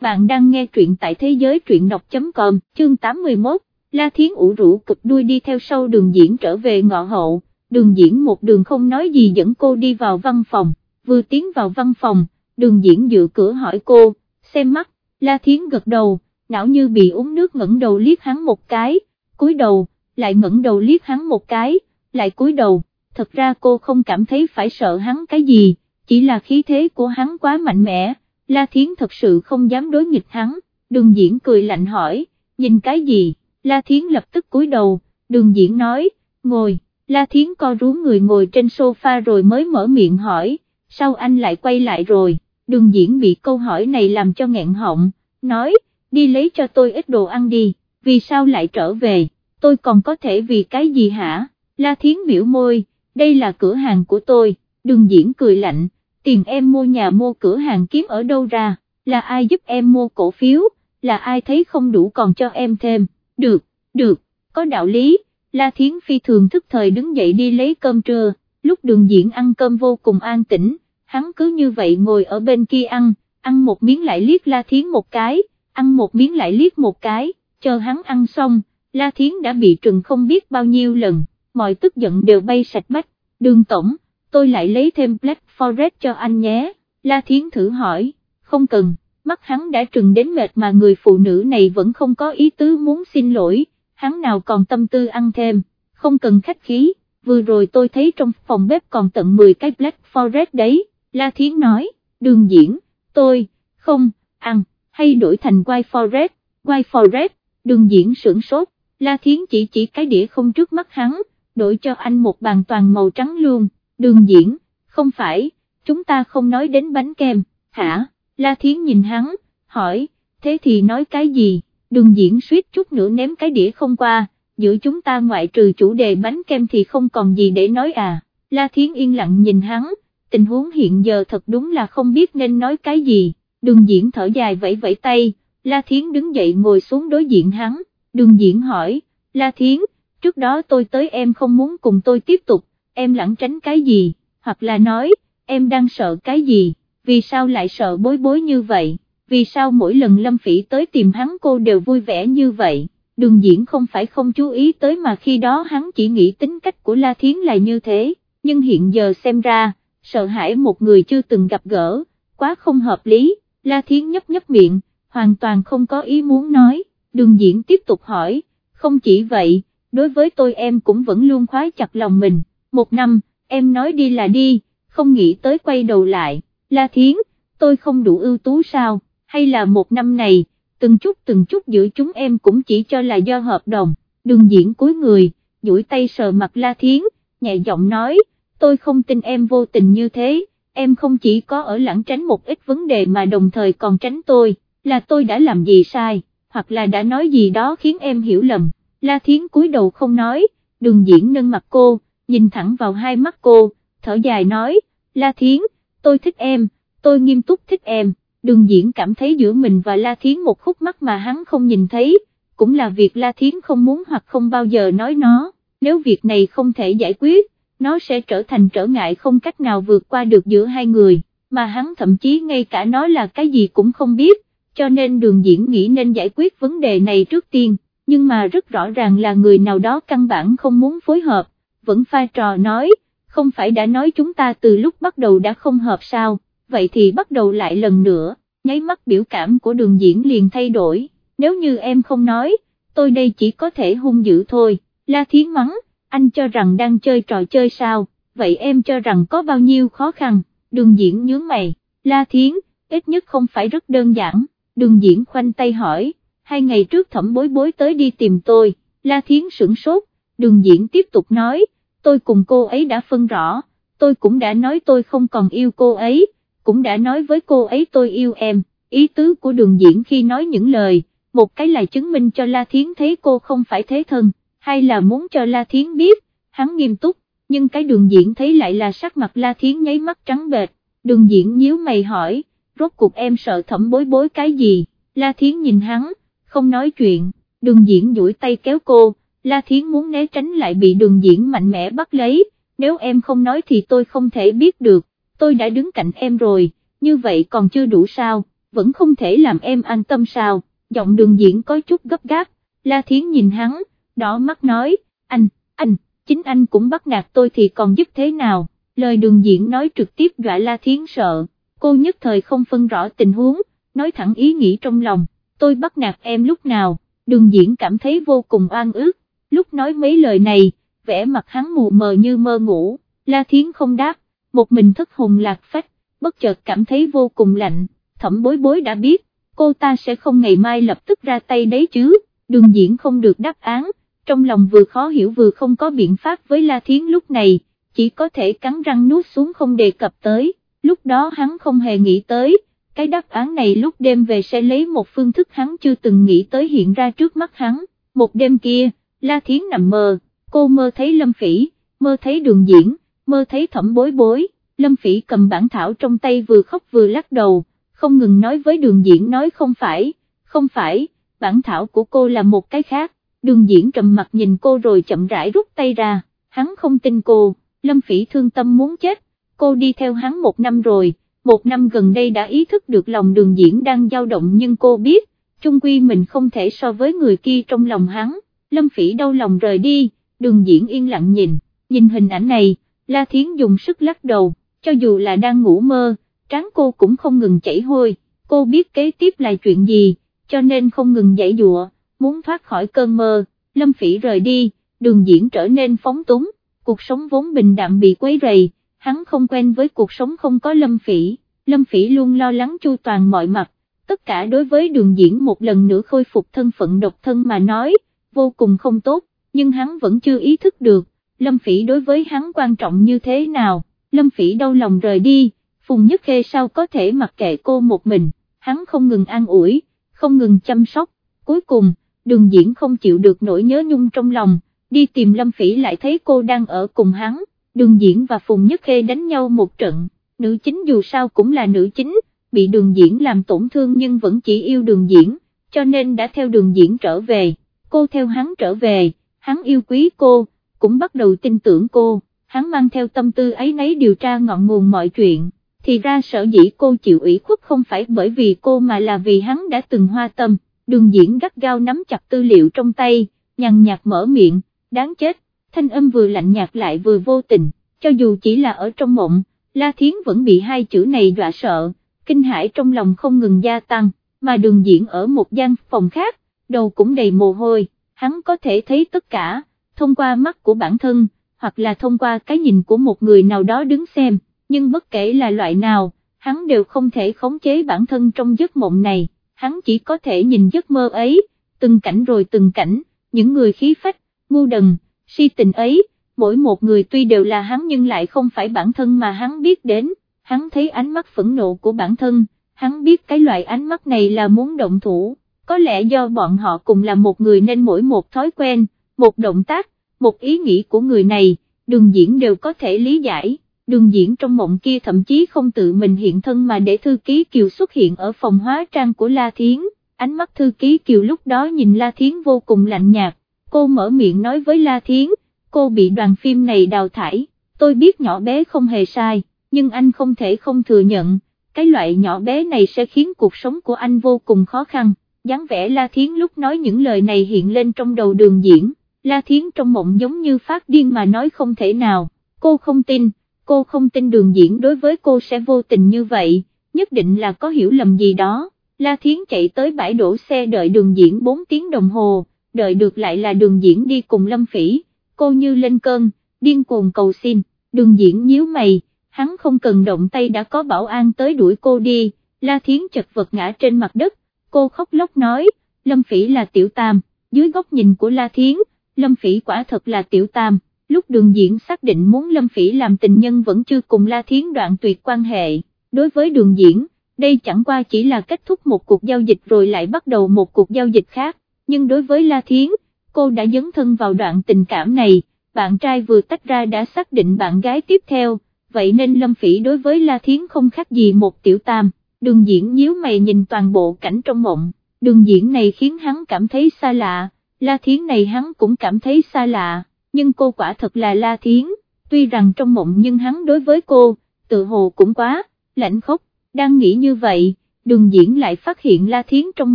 bạn đang nghe truyện tại thế giới truyện đọc.com, chương 81, La Thiến ủ rũ cực đuôi đi theo sau đường diễn trở về ngọ hậu, đường diễn một đường không nói gì dẫn cô đi vào văn phòng, vừa tiến vào văn phòng, đường diễn dựa cửa hỏi cô, xem mắt, La Thiến gật đầu, não như bị uống nước ngẩng đầu liếc hắn một cái, cúi đầu, lại ngẩng đầu liếc hắn một cái, lại cúi đầu, thật ra cô không cảm thấy phải sợ hắn cái gì, chỉ là khí thế của hắn quá mạnh mẽ, La Thiến thật sự không dám đối nghịch hắn, đường diễn cười lạnh hỏi, nhìn cái gì, La Thiến lập tức cúi đầu, đường diễn nói, ngồi, La Thiến co rú người ngồi trên sofa rồi mới mở miệng hỏi, sao anh lại quay lại rồi, đường diễn bị câu hỏi này làm cho nghẹn họng, nói, đi lấy cho tôi ít đồ ăn đi, vì sao lại trở về, tôi còn có thể vì cái gì hả, La Thiến biểu môi, đây là cửa hàng của tôi, đường diễn cười lạnh, tiền em mua nhà mua cửa hàng kiếm ở đâu ra, là ai giúp em mua cổ phiếu, là ai thấy không đủ còn cho em thêm, được, được, có đạo lý, La Thiến Phi thường thức thời đứng dậy đi lấy cơm trưa, lúc đường diễn ăn cơm vô cùng an tĩnh, hắn cứ như vậy ngồi ở bên kia ăn, ăn một miếng lại liếc La Thiến một cái, ăn một miếng lại liếc một cái, chờ hắn ăn xong, La Thiến đã bị trừng không biết bao nhiêu lần, mọi tức giận đều bay sạch bách, đường tổng, tôi lại lấy thêm Black Forest cho anh nhé, La Thiến thử hỏi, không cần, mắt hắn đã trừng đến mệt mà người phụ nữ này vẫn không có ý tứ muốn xin lỗi, hắn nào còn tâm tư ăn thêm, không cần khách khí, vừa rồi tôi thấy trong phòng bếp còn tận 10 cái Black Forest đấy, La Thiến nói, đường diễn, tôi, không, ăn, hay đổi thành White Forest, White Forest, đường diễn sưởng sốt, La Thiến chỉ chỉ cái đĩa không trước mắt hắn, đổi cho anh một bàn toàn màu trắng luôn, đường diễn, không phải, chúng ta không nói đến bánh kem, hả, La Thiến nhìn hắn, hỏi, thế thì nói cái gì, đường diễn suýt chút nữa ném cái đĩa không qua, giữa chúng ta ngoại trừ chủ đề bánh kem thì không còn gì để nói à, La Thiến yên lặng nhìn hắn, tình huống hiện giờ thật đúng là không biết nên nói cái gì, đường diễn thở dài vẫy vẫy tay, La Thiến đứng dậy ngồi xuống đối diện hắn, đường diễn hỏi, La Thiến, trước đó tôi tới em không muốn cùng tôi tiếp tục, em lẳng tránh cái gì, hoặc là nói, em đang sợ cái gì, vì sao lại sợ bối bối như vậy, vì sao mỗi lần Lâm Phỉ tới tìm hắn cô đều vui vẻ như vậy, đường diễn không phải không chú ý tới mà khi đó hắn chỉ nghĩ tính cách của La Thiến là như thế, nhưng hiện giờ xem ra, sợ hãi một người chưa từng gặp gỡ, quá không hợp lý, La Thiến nhấp nhấp miệng, hoàn toàn không có ý muốn nói, đường diễn tiếp tục hỏi, không chỉ vậy, đối với tôi em cũng vẫn luôn khoái chặt lòng mình, một năm, em nói đi là đi, không nghĩ tới quay đầu lại, La Thiến, tôi không đủ ưu tú sao, hay là một năm này, từng chút từng chút giữa chúng em cũng chỉ cho là do hợp đồng, đường diễn cuối người, duỗi tay sờ mặt La Thiến, nhẹ giọng nói, tôi không tin em vô tình như thế, em không chỉ có ở lãng tránh một ít vấn đề mà đồng thời còn tránh tôi, là tôi đã làm gì sai, hoặc là đã nói gì đó khiến em hiểu lầm, La Thiến cúi đầu không nói, đường diễn nâng mặt cô, nhìn thẳng vào hai mắt cô, thở dài nói, La Thiến, tôi thích em, tôi nghiêm túc thích em, đường diễn cảm thấy giữa mình và La Thiến một khúc mắt mà hắn không nhìn thấy, cũng là việc La Thiến không muốn hoặc không bao giờ nói nó, nếu việc này không thể giải quyết, nó sẽ trở thành trở ngại không cách nào vượt qua được giữa hai người, mà hắn thậm chí ngay cả nó là cái gì cũng không biết, cho nên đường diễn nghĩ nên giải quyết vấn đề này trước tiên, nhưng mà rất rõ ràng là người nào đó căn bản không muốn phối hợp, vẫn pha trò nói, không phải đã nói chúng ta từ lúc bắt đầu đã không hợp sao, vậy thì bắt đầu lại lần nữa, nháy mắt biểu cảm của đường diễn liền thay đổi, nếu như em không nói, tôi đây chỉ có thể hung dữ thôi, la thiến mắng, anh cho rằng đang chơi trò chơi sao, vậy em cho rằng có bao nhiêu khó khăn, đường diễn nhướng mày, la thiến, ít nhất không phải rất đơn giản, đường diễn khoanh tay hỏi, hai ngày trước thẩm bối bối tới đi tìm tôi, la thiến sửng sốt, đường diễn tiếp tục nói, tôi cùng cô ấy đã phân rõ, tôi cũng đã nói tôi không còn yêu cô ấy, cũng đã nói với cô ấy tôi yêu em, ý tứ của đường diễn khi nói những lời, một cái là chứng minh cho La Thiến thấy cô không phải thế thân, hay là muốn cho La Thiến biết, hắn nghiêm túc, nhưng cái đường diễn thấy lại là sắc mặt La Thiến nháy mắt trắng bệt, đường diễn nhíu mày hỏi, rốt cuộc em sợ thẩm bối bối cái gì, La Thiến nhìn hắn, không nói chuyện, đường diễn duỗi tay kéo cô, La Thiến muốn né tránh lại bị đường diễn mạnh mẽ bắt lấy, nếu em không nói thì tôi không thể biết được, tôi đã đứng cạnh em rồi, như vậy còn chưa đủ sao, vẫn không thể làm em an tâm sao, giọng đường diễn có chút gấp gáp, La Thiến nhìn hắn, đỏ mắt nói, anh, anh, chính anh cũng bắt nạt tôi thì còn giúp thế nào, lời đường diễn nói trực tiếp dọa La Thiến sợ, cô nhất thời không phân rõ tình huống, nói thẳng ý nghĩ trong lòng, tôi bắt nạt em lúc nào, đường diễn cảm thấy vô cùng oan ức, lúc nói mấy lời này, vẻ mặt hắn mù mờ như mơ ngủ, La Thiến không đáp, một mình thất hồn lạc phách, bất chợt cảm thấy vô cùng lạnh, thẩm bối bối đã biết, cô ta sẽ không ngày mai lập tức ra tay đấy chứ, đường diễn không được đáp án, trong lòng vừa khó hiểu vừa không có biện pháp với La Thiến lúc này, chỉ có thể cắn răng nuốt xuống không đề cập tới, lúc đó hắn không hề nghĩ tới, cái đáp án này lúc đêm về sẽ lấy một phương thức hắn chưa từng nghĩ tới hiện ra trước mắt hắn, một đêm kia, La Thiến nằm mơ, cô mơ thấy Lâm Phỉ, mơ thấy đường diễn, mơ thấy thẩm bối bối, Lâm Phỉ cầm bản thảo trong tay vừa khóc vừa lắc đầu, không ngừng nói với đường diễn nói không phải, không phải, bản thảo của cô là một cái khác, đường diễn trầm mặt nhìn cô rồi chậm rãi rút tay ra, hắn không tin cô, Lâm Phỉ thương tâm muốn chết, cô đi theo hắn một năm rồi, một năm gần đây đã ý thức được lòng đường diễn đang dao động nhưng cô biết, Chung quy mình không thể so với người kia trong lòng hắn, Lâm Phỉ đau lòng rời đi, đường diễn yên lặng nhìn, nhìn hình ảnh này, La Thiến dùng sức lắc đầu, cho dù là đang ngủ mơ, trán cô cũng không ngừng chảy hôi, cô biết kế tiếp là chuyện gì, cho nên không ngừng giải dụa, muốn thoát khỏi cơn mơ, Lâm Phỉ rời đi, đường diễn trở nên phóng túng, cuộc sống vốn bình đạm bị quấy rầy, hắn không quen với cuộc sống không có Lâm Phỉ, Lâm Phỉ luôn lo lắng chu toàn mọi mặt, tất cả đối với đường diễn một lần nữa khôi phục thân phận độc thân mà nói, vô cùng không tốt, nhưng hắn vẫn chưa ý thức được, Lâm Phỉ đối với hắn quan trọng như thế nào, Lâm Phỉ đau lòng rời đi, Phùng Nhất Khê sao có thể mặc kệ cô một mình, hắn không ngừng an ủi, không ngừng chăm sóc, cuối cùng, đường diễn không chịu được nỗi nhớ nhung trong lòng, đi tìm Lâm Phỉ lại thấy cô đang ở cùng hắn, đường diễn và Phùng Nhất Khê đánh nhau một trận, nữ chính dù sao cũng là nữ chính, bị đường diễn làm tổn thương nhưng vẫn chỉ yêu đường diễn, cho nên đã theo đường diễn trở về, cô theo hắn trở về, hắn yêu quý cô, cũng bắt đầu tin tưởng cô, hắn mang theo tâm tư ấy nấy điều tra ngọn nguồn mọi chuyện, thì ra sở dĩ cô chịu ủy khuất không phải bởi vì cô mà là vì hắn đã từng hoa tâm, đường diễn gắt gao nắm chặt tư liệu trong tay, nhằn nhạt mở miệng, đáng chết, thanh âm vừa lạnh nhạt lại vừa vô tình, cho dù chỉ là ở trong mộng, La Thiến vẫn bị hai chữ này dọa sợ, kinh hãi trong lòng không ngừng gia tăng, mà đường diễn ở một gian phòng khác, đầu cũng đầy mồ hôi, hắn có thể thấy tất cả, thông qua mắt của bản thân, hoặc là thông qua cái nhìn của một người nào đó đứng xem, nhưng bất kể là loại nào, hắn đều không thể khống chế bản thân trong giấc mộng này, hắn chỉ có thể nhìn giấc mơ ấy, từng cảnh rồi từng cảnh, những người khí phách, ngu đần, si tình ấy, mỗi một người tuy đều là hắn nhưng lại không phải bản thân mà hắn biết đến, hắn thấy ánh mắt phẫn nộ của bản thân, hắn biết cái loại ánh mắt này là muốn động thủ, có lẽ do bọn họ cùng là một người nên mỗi một thói quen, một động tác, một ý nghĩ của người này, đường diễn đều có thể lý giải, đường diễn trong mộng kia thậm chí không tự mình hiện thân mà để thư ký Kiều xuất hiện ở phòng hóa trang của La Thiến, ánh mắt thư ký Kiều lúc đó nhìn La Thiến vô cùng lạnh nhạt, cô mở miệng nói với La Thiến, cô bị đoàn phim này đào thải, tôi biết nhỏ bé không hề sai, nhưng anh không thể không thừa nhận, cái loại nhỏ bé này sẽ khiến cuộc sống của anh vô cùng khó khăn, dáng vẻ La Thiến lúc nói những lời này hiện lên trong đầu đường diễn. La Thiến trong mộng giống như phát điên mà nói không thể nào, cô không tin, cô không tin đường diễn đối với cô sẽ vô tình như vậy, nhất định là có hiểu lầm gì đó. La Thiến chạy tới bãi đổ xe đợi đường diễn 4 tiếng đồng hồ, đợi được lại là đường diễn đi cùng Lâm Phỉ, cô như lên cơn, điên cuồng cầu xin, đường diễn nhíu mày, hắn không cần động tay đã có bảo an tới đuổi cô đi, La Thiến chật vật ngã trên mặt đất, cô khóc lóc nói, Lâm Phỉ là tiểu tam, dưới góc nhìn của La Thiến, Lâm Phỉ quả thật là tiểu tam, lúc đường diễn xác định muốn Lâm Phỉ làm tình nhân vẫn chưa cùng La Thiến đoạn tuyệt quan hệ, đối với đường diễn, đây chẳng qua chỉ là kết thúc một cuộc giao dịch rồi lại bắt đầu một cuộc giao dịch khác, nhưng đối với La Thiến, cô đã dấn thân vào đoạn tình cảm này, bạn trai vừa tách ra đã xác định bạn gái tiếp theo, vậy nên Lâm Phỉ đối với La Thiến không khác gì một tiểu tam, đường diễn nhíu mày nhìn toàn bộ cảnh trong mộng, đường diễn này khiến hắn cảm thấy xa lạ. La Thiến này hắn cũng cảm thấy xa lạ, nhưng cô quả thật là La Thiến, tuy rằng trong mộng nhưng hắn đối với cô, tự hồ cũng quá, lạnh khốc, đang nghĩ như vậy, đường diễn lại phát hiện La Thiến trong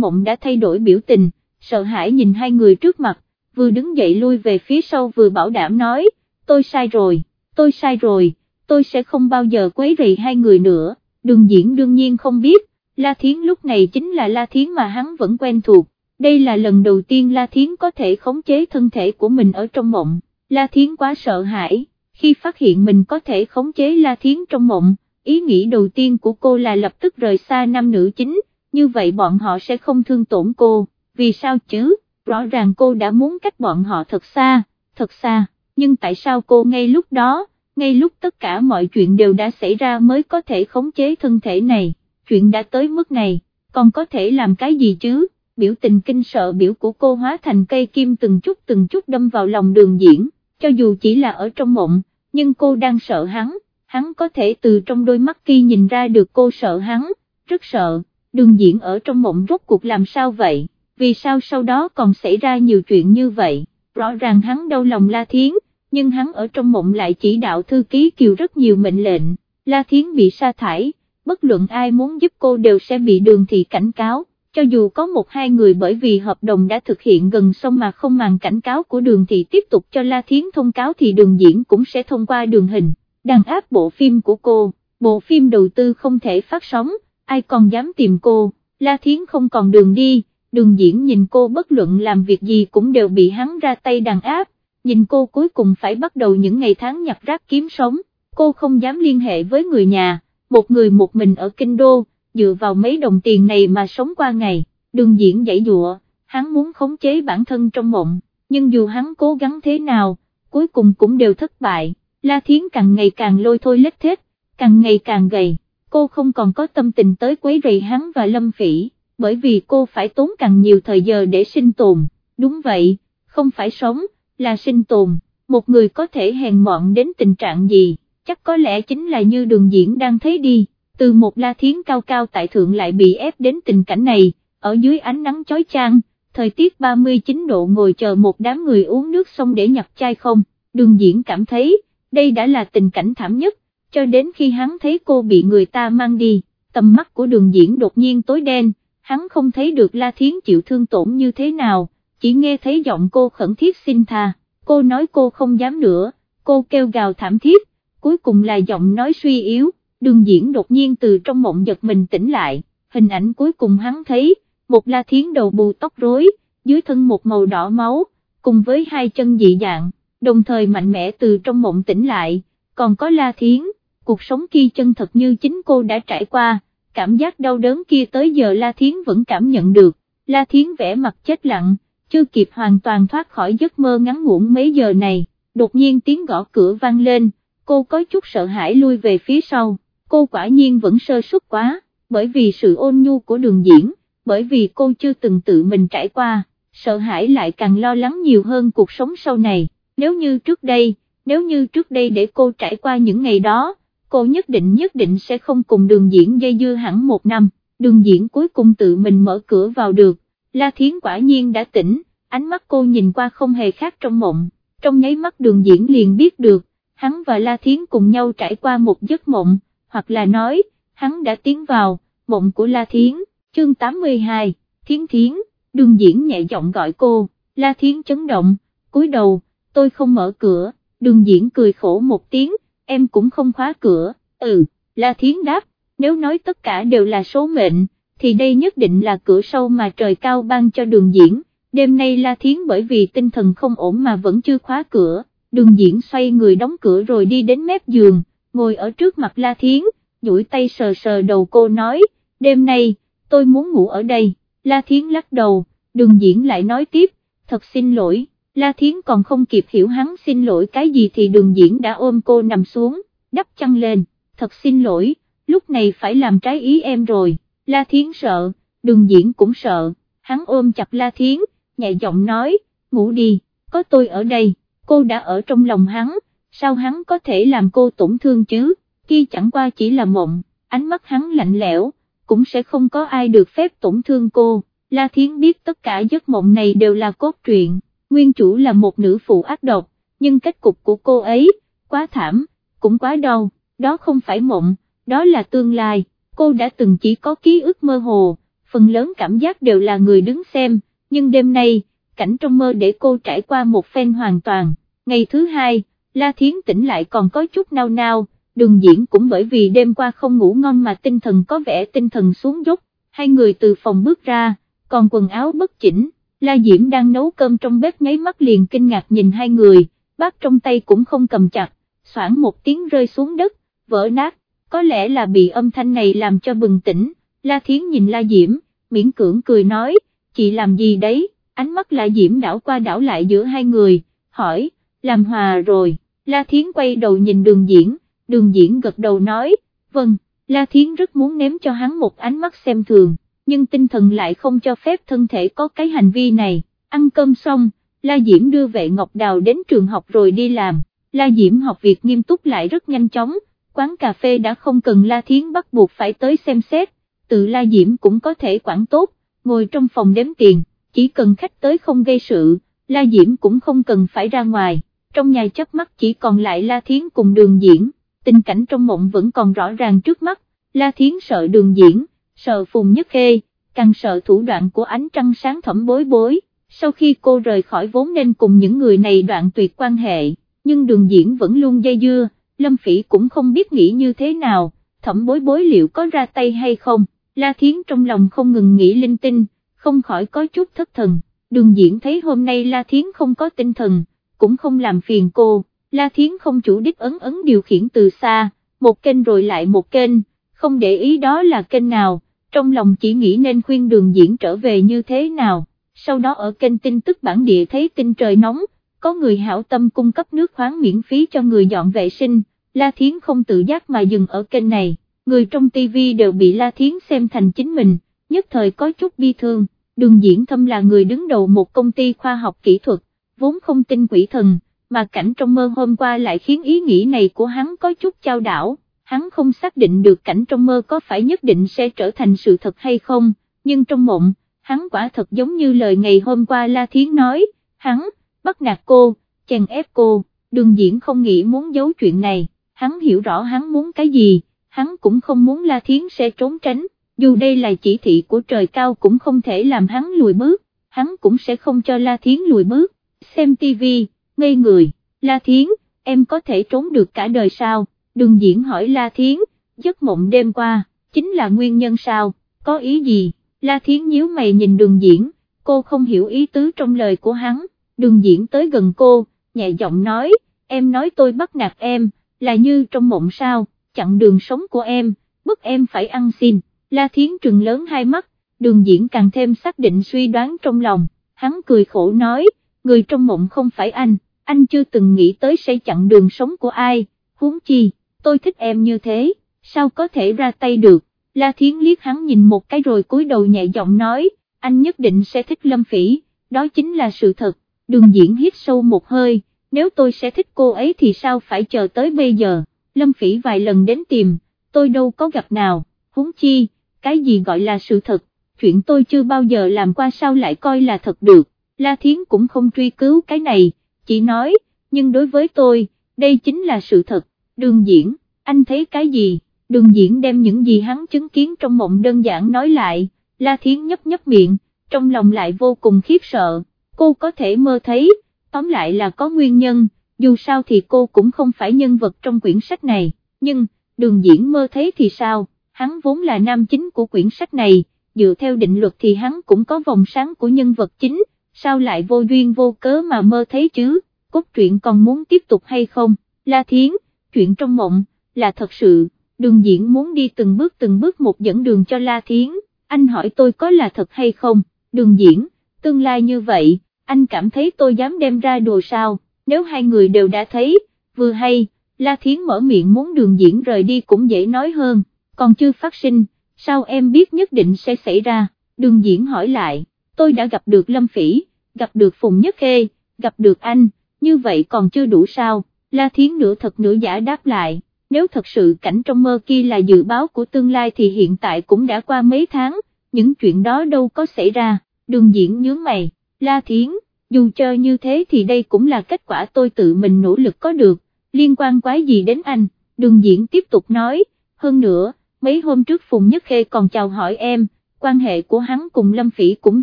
mộng đã thay đổi biểu tình, sợ hãi nhìn hai người trước mặt, vừa đứng dậy lui về phía sau vừa bảo đảm nói, tôi sai rồi, tôi sai rồi, tôi sẽ không bao giờ quấy rầy hai người nữa, đường diễn đương nhiên không biết, La Thiến lúc này chính là La Thiến mà hắn vẫn quen thuộc, đây là lần đầu tiên La Thiến có thể khống chế thân thể của mình ở trong mộng, La Thiến quá sợ hãi, khi phát hiện mình có thể khống chế La Thiến trong mộng, ý nghĩ đầu tiên của cô là lập tức rời xa nam nữ chính, như vậy bọn họ sẽ không thương tổn cô, vì sao chứ, rõ ràng cô đã muốn cách bọn họ thật xa, thật xa, nhưng tại sao cô ngay lúc đó, ngay lúc tất cả mọi chuyện đều đã xảy ra mới có thể khống chế thân thể này, chuyện đã tới mức này, còn có thể làm cái gì chứ, biểu tình kinh sợ biểu của cô hóa thành cây kim từng chút từng chút đâm vào lòng đường diễn, cho dù chỉ là ở trong mộng, nhưng cô đang sợ hắn hắn có thể từ trong đôi mắt kia nhìn ra được cô sợ hắn, rất sợ, đường diễn ở trong mộng rốt cuộc làm sao vậy, vì sao sau đó còn xảy ra nhiều chuyện như vậy, rõ ràng hắn đau lòng La Thiến, nhưng hắn ở trong mộng lại chỉ đạo thư ký kiều rất nhiều mệnh lệnh, La Thiến bị sa thải, bất luận ai muốn giúp cô đều sẽ bị đường thị cảnh cáo. Cho dù có một hai người bởi vì hợp đồng đã thực hiện gần xong mà không màng cảnh cáo của đường thị tiếp tục cho La Thiến thông cáo thì đường diễn cũng sẽ thông qua đường hình đàn áp bộ phim của cô, bộ phim đầu tư không thể phát sóng, ai còn dám tìm cô, La Thiến không còn đường đi, đường diễn nhìn cô bất luận làm việc gì cũng đều bị hắn ra tay đàn áp, nhìn cô cuối cùng phải bắt đầu những ngày tháng nhặt rác kiếm sống, cô không dám liên hệ với người nhà, một người một mình ở Kinh Đô, dựa vào mấy đồng tiền này mà sống qua ngày, đường diễn dãy dụa, hắn muốn khống chế bản thân trong mộng, nhưng dù hắn cố gắng thế nào, cuối cùng cũng đều thất bại. La Thiến càng ngày càng lôi thôi lết thết, càng ngày càng gầy, cô không còn có tâm tình tới quấy rầy hắn và Lâm Phỉ, bởi vì cô phải tốn càng nhiều thời giờ để sinh tồn, đúng vậy, không phải sống, là sinh tồn, một người có thể hèn mọn đến tình trạng gì, chắc có lẽ chính là như đường diễn đang thấy đi, từ một La Thiến cao cao tại thượng lại bị ép đến tình cảnh này, ở dưới ánh nắng chói chang, thời tiết 39 độ ngồi chờ một đám người uống nước xong để nhặt chai không, đường diễn cảm thấy, đây đã là tình cảnh thảm nhất, cho đến khi hắn thấy cô bị người ta mang đi, tầm mắt của đường diễn đột nhiên tối đen, hắn không thấy được La Thiến chịu thương tổn như thế nào, chỉ nghe thấy giọng cô khẩn thiết xin tha, cô nói cô không dám nữa, cô kêu gào thảm thiết, cuối cùng là giọng nói suy yếu, đường diễn đột nhiên từ trong mộng giật mình tỉnh lại, hình ảnh cuối cùng hắn thấy, một La Thiến đầu bù tóc rối, dưới thân một màu đỏ máu, cùng với hai chân dị dạng đồng thời mạnh mẽ từ trong mộng tỉnh lại, còn có La Thiến, cuộc sống kia chân thật như chính cô đã trải qua, cảm giác đau đớn kia tới giờ La Thiến vẫn cảm nhận được, La Thiến vẽ mặt chết lặng, chưa kịp hoàn toàn thoát khỏi giấc mơ ngắn ngủn mấy giờ này, đột nhiên tiếng gõ cửa vang lên, cô có chút sợ hãi lui về phía sau, cô quả nhiên vẫn sơ suất quá, bởi vì sự ôn nhu của đường diễn, bởi vì cô chưa từng tự mình trải qua, sợ hãi lại càng lo lắng nhiều hơn cuộc sống sau này nếu như trước đây, nếu như trước đây để cô trải qua những ngày đó, cô nhất định nhất định sẽ không cùng đường diễn dây dưa hẳn một năm, đường diễn cuối cùng tự mình mở cửa vào được, La Thiến quả nhiên đã tỉnh, ánh mắt cô nhìn qua không hề khác trong mộng, trong nháy mắt đường diễn liền biết được, hắn và La Thiến cùng nhau trải qua một giấc mộng, hoặc là nói, hắn đã tiến vào, mộng của La Thiến, chương 82, Thiến Thiến, đường diễn nhẹ giọng gọi cô, La Thiến chấn động, cúi đầu, tôi không mở cửa, đường diễn cười khổ một tiếng, em cũng không khóa cửa, ừ, La Thiến đáp, nếu nói tất cả đều là số mệnh, thì đây nhất định là cửa sâu mà trời cao ban cho đường diễn, đêm nay La Thiến bởi vì tinh thần không ổn mà vẫn chưa khóa cửa, đường diễn xoay người đóng cửa rồi đi đến mép giường, ngồi ở trước mặt La Thiến, duỗi tay sờ sờ đầu cô nói, đêm nay, tôi muốn ngủ ở đây, La Thiến lắc đầu, đường diễn lại nói tiếp, thật xin lỗi La Thiến còn không kịp hiểu hắn xin lỗi cái gì thì đường diễn đã ôm cô nằm xuống, đắp chăn lên, thật xin lỗi, lúc này phải làm trái ý em rồi, La Thiến sợ, đường diễn cũng sợ, hắn ôm chặt La Thiến, nhẹ giọng nói, ngủ đi, có tôi ở đây, cô đã ở trong lòng hắn, sao hắn có thể làm cô tổn thương chứ, khi chẳng qua chỉ là mộng, ánh mắt hắn lạnh lẽo, cũng sẽ không có ai được phép tổn thương cô, La Thiến biết tất cả giấc mộng này đều là cốt truyện nguyên chủ là một nữ phụ ác độc, nhưng kết cục của cô ấy, quá thảm, cũng quá đau, đó không phải mộng, đó là tương lai, cô đã từng chỉ có ký ức mơ hồ, phần lớn cảm giác đều là người đứng xem, nhưng đêm nay, cảnh trong mơ để cô trải qua một phen hoàn toàn, ngày thứ hai, La Thiến tỉnh lại còn có chút nao nao, đường diễn cũng bởi vì đêm qua không ngủ ngon mà tinh thần có vẻ tinh thần xuống dốc, hai người từ phòng bước ra, còn quần áo bất chỉnh, La Diễm đang nấu cơm trong bếp nháy mắt liền kinh ngạc nhìn hai người, bát trong tay cũng không cầm chặt, soảng một tiếng rơi xuống đất, vỡ nát, có lẽ là bị âm thanh này làm cho bừng tỉnh, La Thiến nhìn La Diễm, miễn cưỡng cười nói, chị làm gì đấy, ánh mắt La Diễm đảo qua đảo lại giữa hai người, hỏi, làm hòa rồi, La Thiến quay đầu nhìn đường diễn, đường diễn gật đầu nói, vâng, La Thiến rất muốn ném cho hắn một ánh mắt xem thường, nhưng tinh thần lại không cho phép thân thể có cái hành vi này, ăn cơm xong, La Diễm đưa vệ Ngọc Đào đến trường học rồi đi làm, La Diễm học việc nghiêm túc lại rất nhanh chóng, quán cà phê đã không cần La Thiến bắt buộc phải tới xem xét, tự La Diễm cũng có thể quản tốt, ngồi trong phòng đếm tiền, chỉ cần khách tới không gây sự, La Diễm cũng không cần phải ra ngoài, trong nhà chớp mắt chỉ còn lại La Thiến cùng đường diễn, tình cảnh trong mộng vẫn còn rõ ràng trước mắt, La Thiến sợ đường diễn, sợ Phùng Nhất Khê, càng sợ thủ đoạn của ánh trăng sáng thẩm bối bối, sau khi cô rời khỏi vốn nên cùng những người này đoạn tuyệt quan hệ, nhưng đường diễn vẫn luôn dây dưa, Lâm Phỉ cũng không biết nghĩ như thế nào, thẩm bối bối liệu có ra tay hay không, La Thiến trong lòng không ngừng nghĩ linh tinh, không khỏi có chút thất thần, đường diễn thấy hôm nay La Thiến không có tinh thần, cũng không làm phiền cô, La Thiến không chủ đích ấn ấn điều khiển từ xa, một kênh rồi lại một kênh, không để ý đó là kênh nào, trong lòng chỉ nghĩ nên khuyên đường diễn trở về như thế nào, sau đó ở kênh tin tức bản địa thấy tin trời nóng, có người hảo tâm cung cấp nước khoáng miễn phí cho người dọn vệ sinh, La Thiến không tự giác mà dừng ở kênh này, người trong TV đều bị La Thiến xem thành chính mình, nhất thời có chút bi thương, đường diễn thâm là người đứng đầu một công ty khoa học kỹ thuật, vốn không tin quỷ thần, mà cảnh trong mơ hôm qua lại khiến ý nghĩ này của hắn có chút trao đảo, hắn không xác định được cảnh trong mơ có phải nhất định sẽ trở thành sự thật hay không, nhưng trong mộng, hắn quả thật giống như lời ngày hôm qua La Thiến nói, hắn, bắt nạt cô, chèn ép cô, đường diễn không nghĩ muốn giấu chuyện này, hắn hiểu rõ hắn muốn cái gì, hắn cũng không muốn La Thiến sẽ trốn tránh, dù đây là chỉ thị của trời cao cũng không thể làm hắn lùi bước, hắn cũng sẽ không cho La Thiến lùi bước, xem tivi, ngây người, La Thiến, em có thể trốn được cả đời sao, đường diễn hỏi La Thiến, giấc mộng đêm qua, chính là nguyên nhân sao, có ý gì, La Thiến nhíu mày nhìn đường diễn, cô không hiểu ý tứ trong lời của hắn, đường diễn tới gần cô, nhẹ giọng nói, em nói tôi bắt nạt em, là như trong mộng sao, chặn đường sống của em, bức em phải ăn xin, La Thiến trừng lớn hai mắt, đường diễn càng thêm xác định suy đoán trong lòng, hắn cười khổ nói, người trong mộng không phải anh, anh chưa từng nghĩ tới sẽ chặn đường sống của ai, huống chi, tôi thích em như thế, sao có thể ra tay được, La Thiến liếc hắn nhìn một cái rồi cúi đầu nhẹ giọng nói, anh nhất định sẽ thích Lâm Phỉ, đó chính là sự thật, đường diễn hít sâu một hơi, nếu tôi sẽ thích cô ấy thì sao phải chờ tới bây giờ, Lâm Phỉ vài lần đến tìm, tôi đâu có gặp nào, huống chi, cái gì gọi là sự thật, chuyện tôi chưa bao giờ làm qua sao lại coi là thật được, La Thiến cũng không truy cứu cái này, chỉ nói, nhưng đối với tôi, đây chính là sự thật, đường diễn, anh thấy cái gì, đường diễn đem những gì hắn chứng kiến trong mộng đơn giản nói lại, La Thiến nhấp nhấp miệng, trong lòng lại vô cùng khiếp sợ, cô có thể mơ thấy, tóm lại là có nguyên nhân, dù sao thì cô cũng không phải nhân vật trong quyển sách này, nhưng, đường diễn mơ thấy thì sao, hắn vốn là nam chính của quyển sách này, dựa theo định luật thì hắn cũng có vòng sáng của nhân vật chính, sao lại vô duyên vô cớ mà mơ thấy chứ, cốt truyện còn muốn tiếp tục hay không, La Thiến, chuyện trong mộng, là thật sự, đường diễn muốn đi từng bước từng bước một dẫn đường cho La Thiến, anh hỏi tôi có là thật hay không, đường diễn, tương lai như vậy, anh cảm thấy tôi dám đem ra đùa sao, nếu hai người đều đã thấy, vừa hay, La Thiến mở miệng muốn đường diễn rời đi cũng dễ nói hơn, còn chưa phát sinh, sao em biết nhất định sẽ xảy ra, đường diễn hỏi lại, tôi đã gặp được Lâm Phỉ, gặp được Phùng Nhất Khê, gặp được anh, như vậy còn chưa đủ sao, La Thiến nửa thật nửa giả đáp lại, nếu thật sự cảnh trong mơ kia là dự báo của tương lai thì hiện tại cũng đã qua mấy tháng, những chuyện đó đâu có xảy ra, đường diễn nhướng mày, La Thiến, dù cho như thế thì đây cũng là kết quả tôi tự mình nỗ lực có được, liên quan quái gì đến anh, đường diễn tiếp tục nói, hơn nữa, mấy hôm trước Phùng Nhất Khê còn chào hỏi em, quan hệ của hắn cùng Lâm Phỉ cũng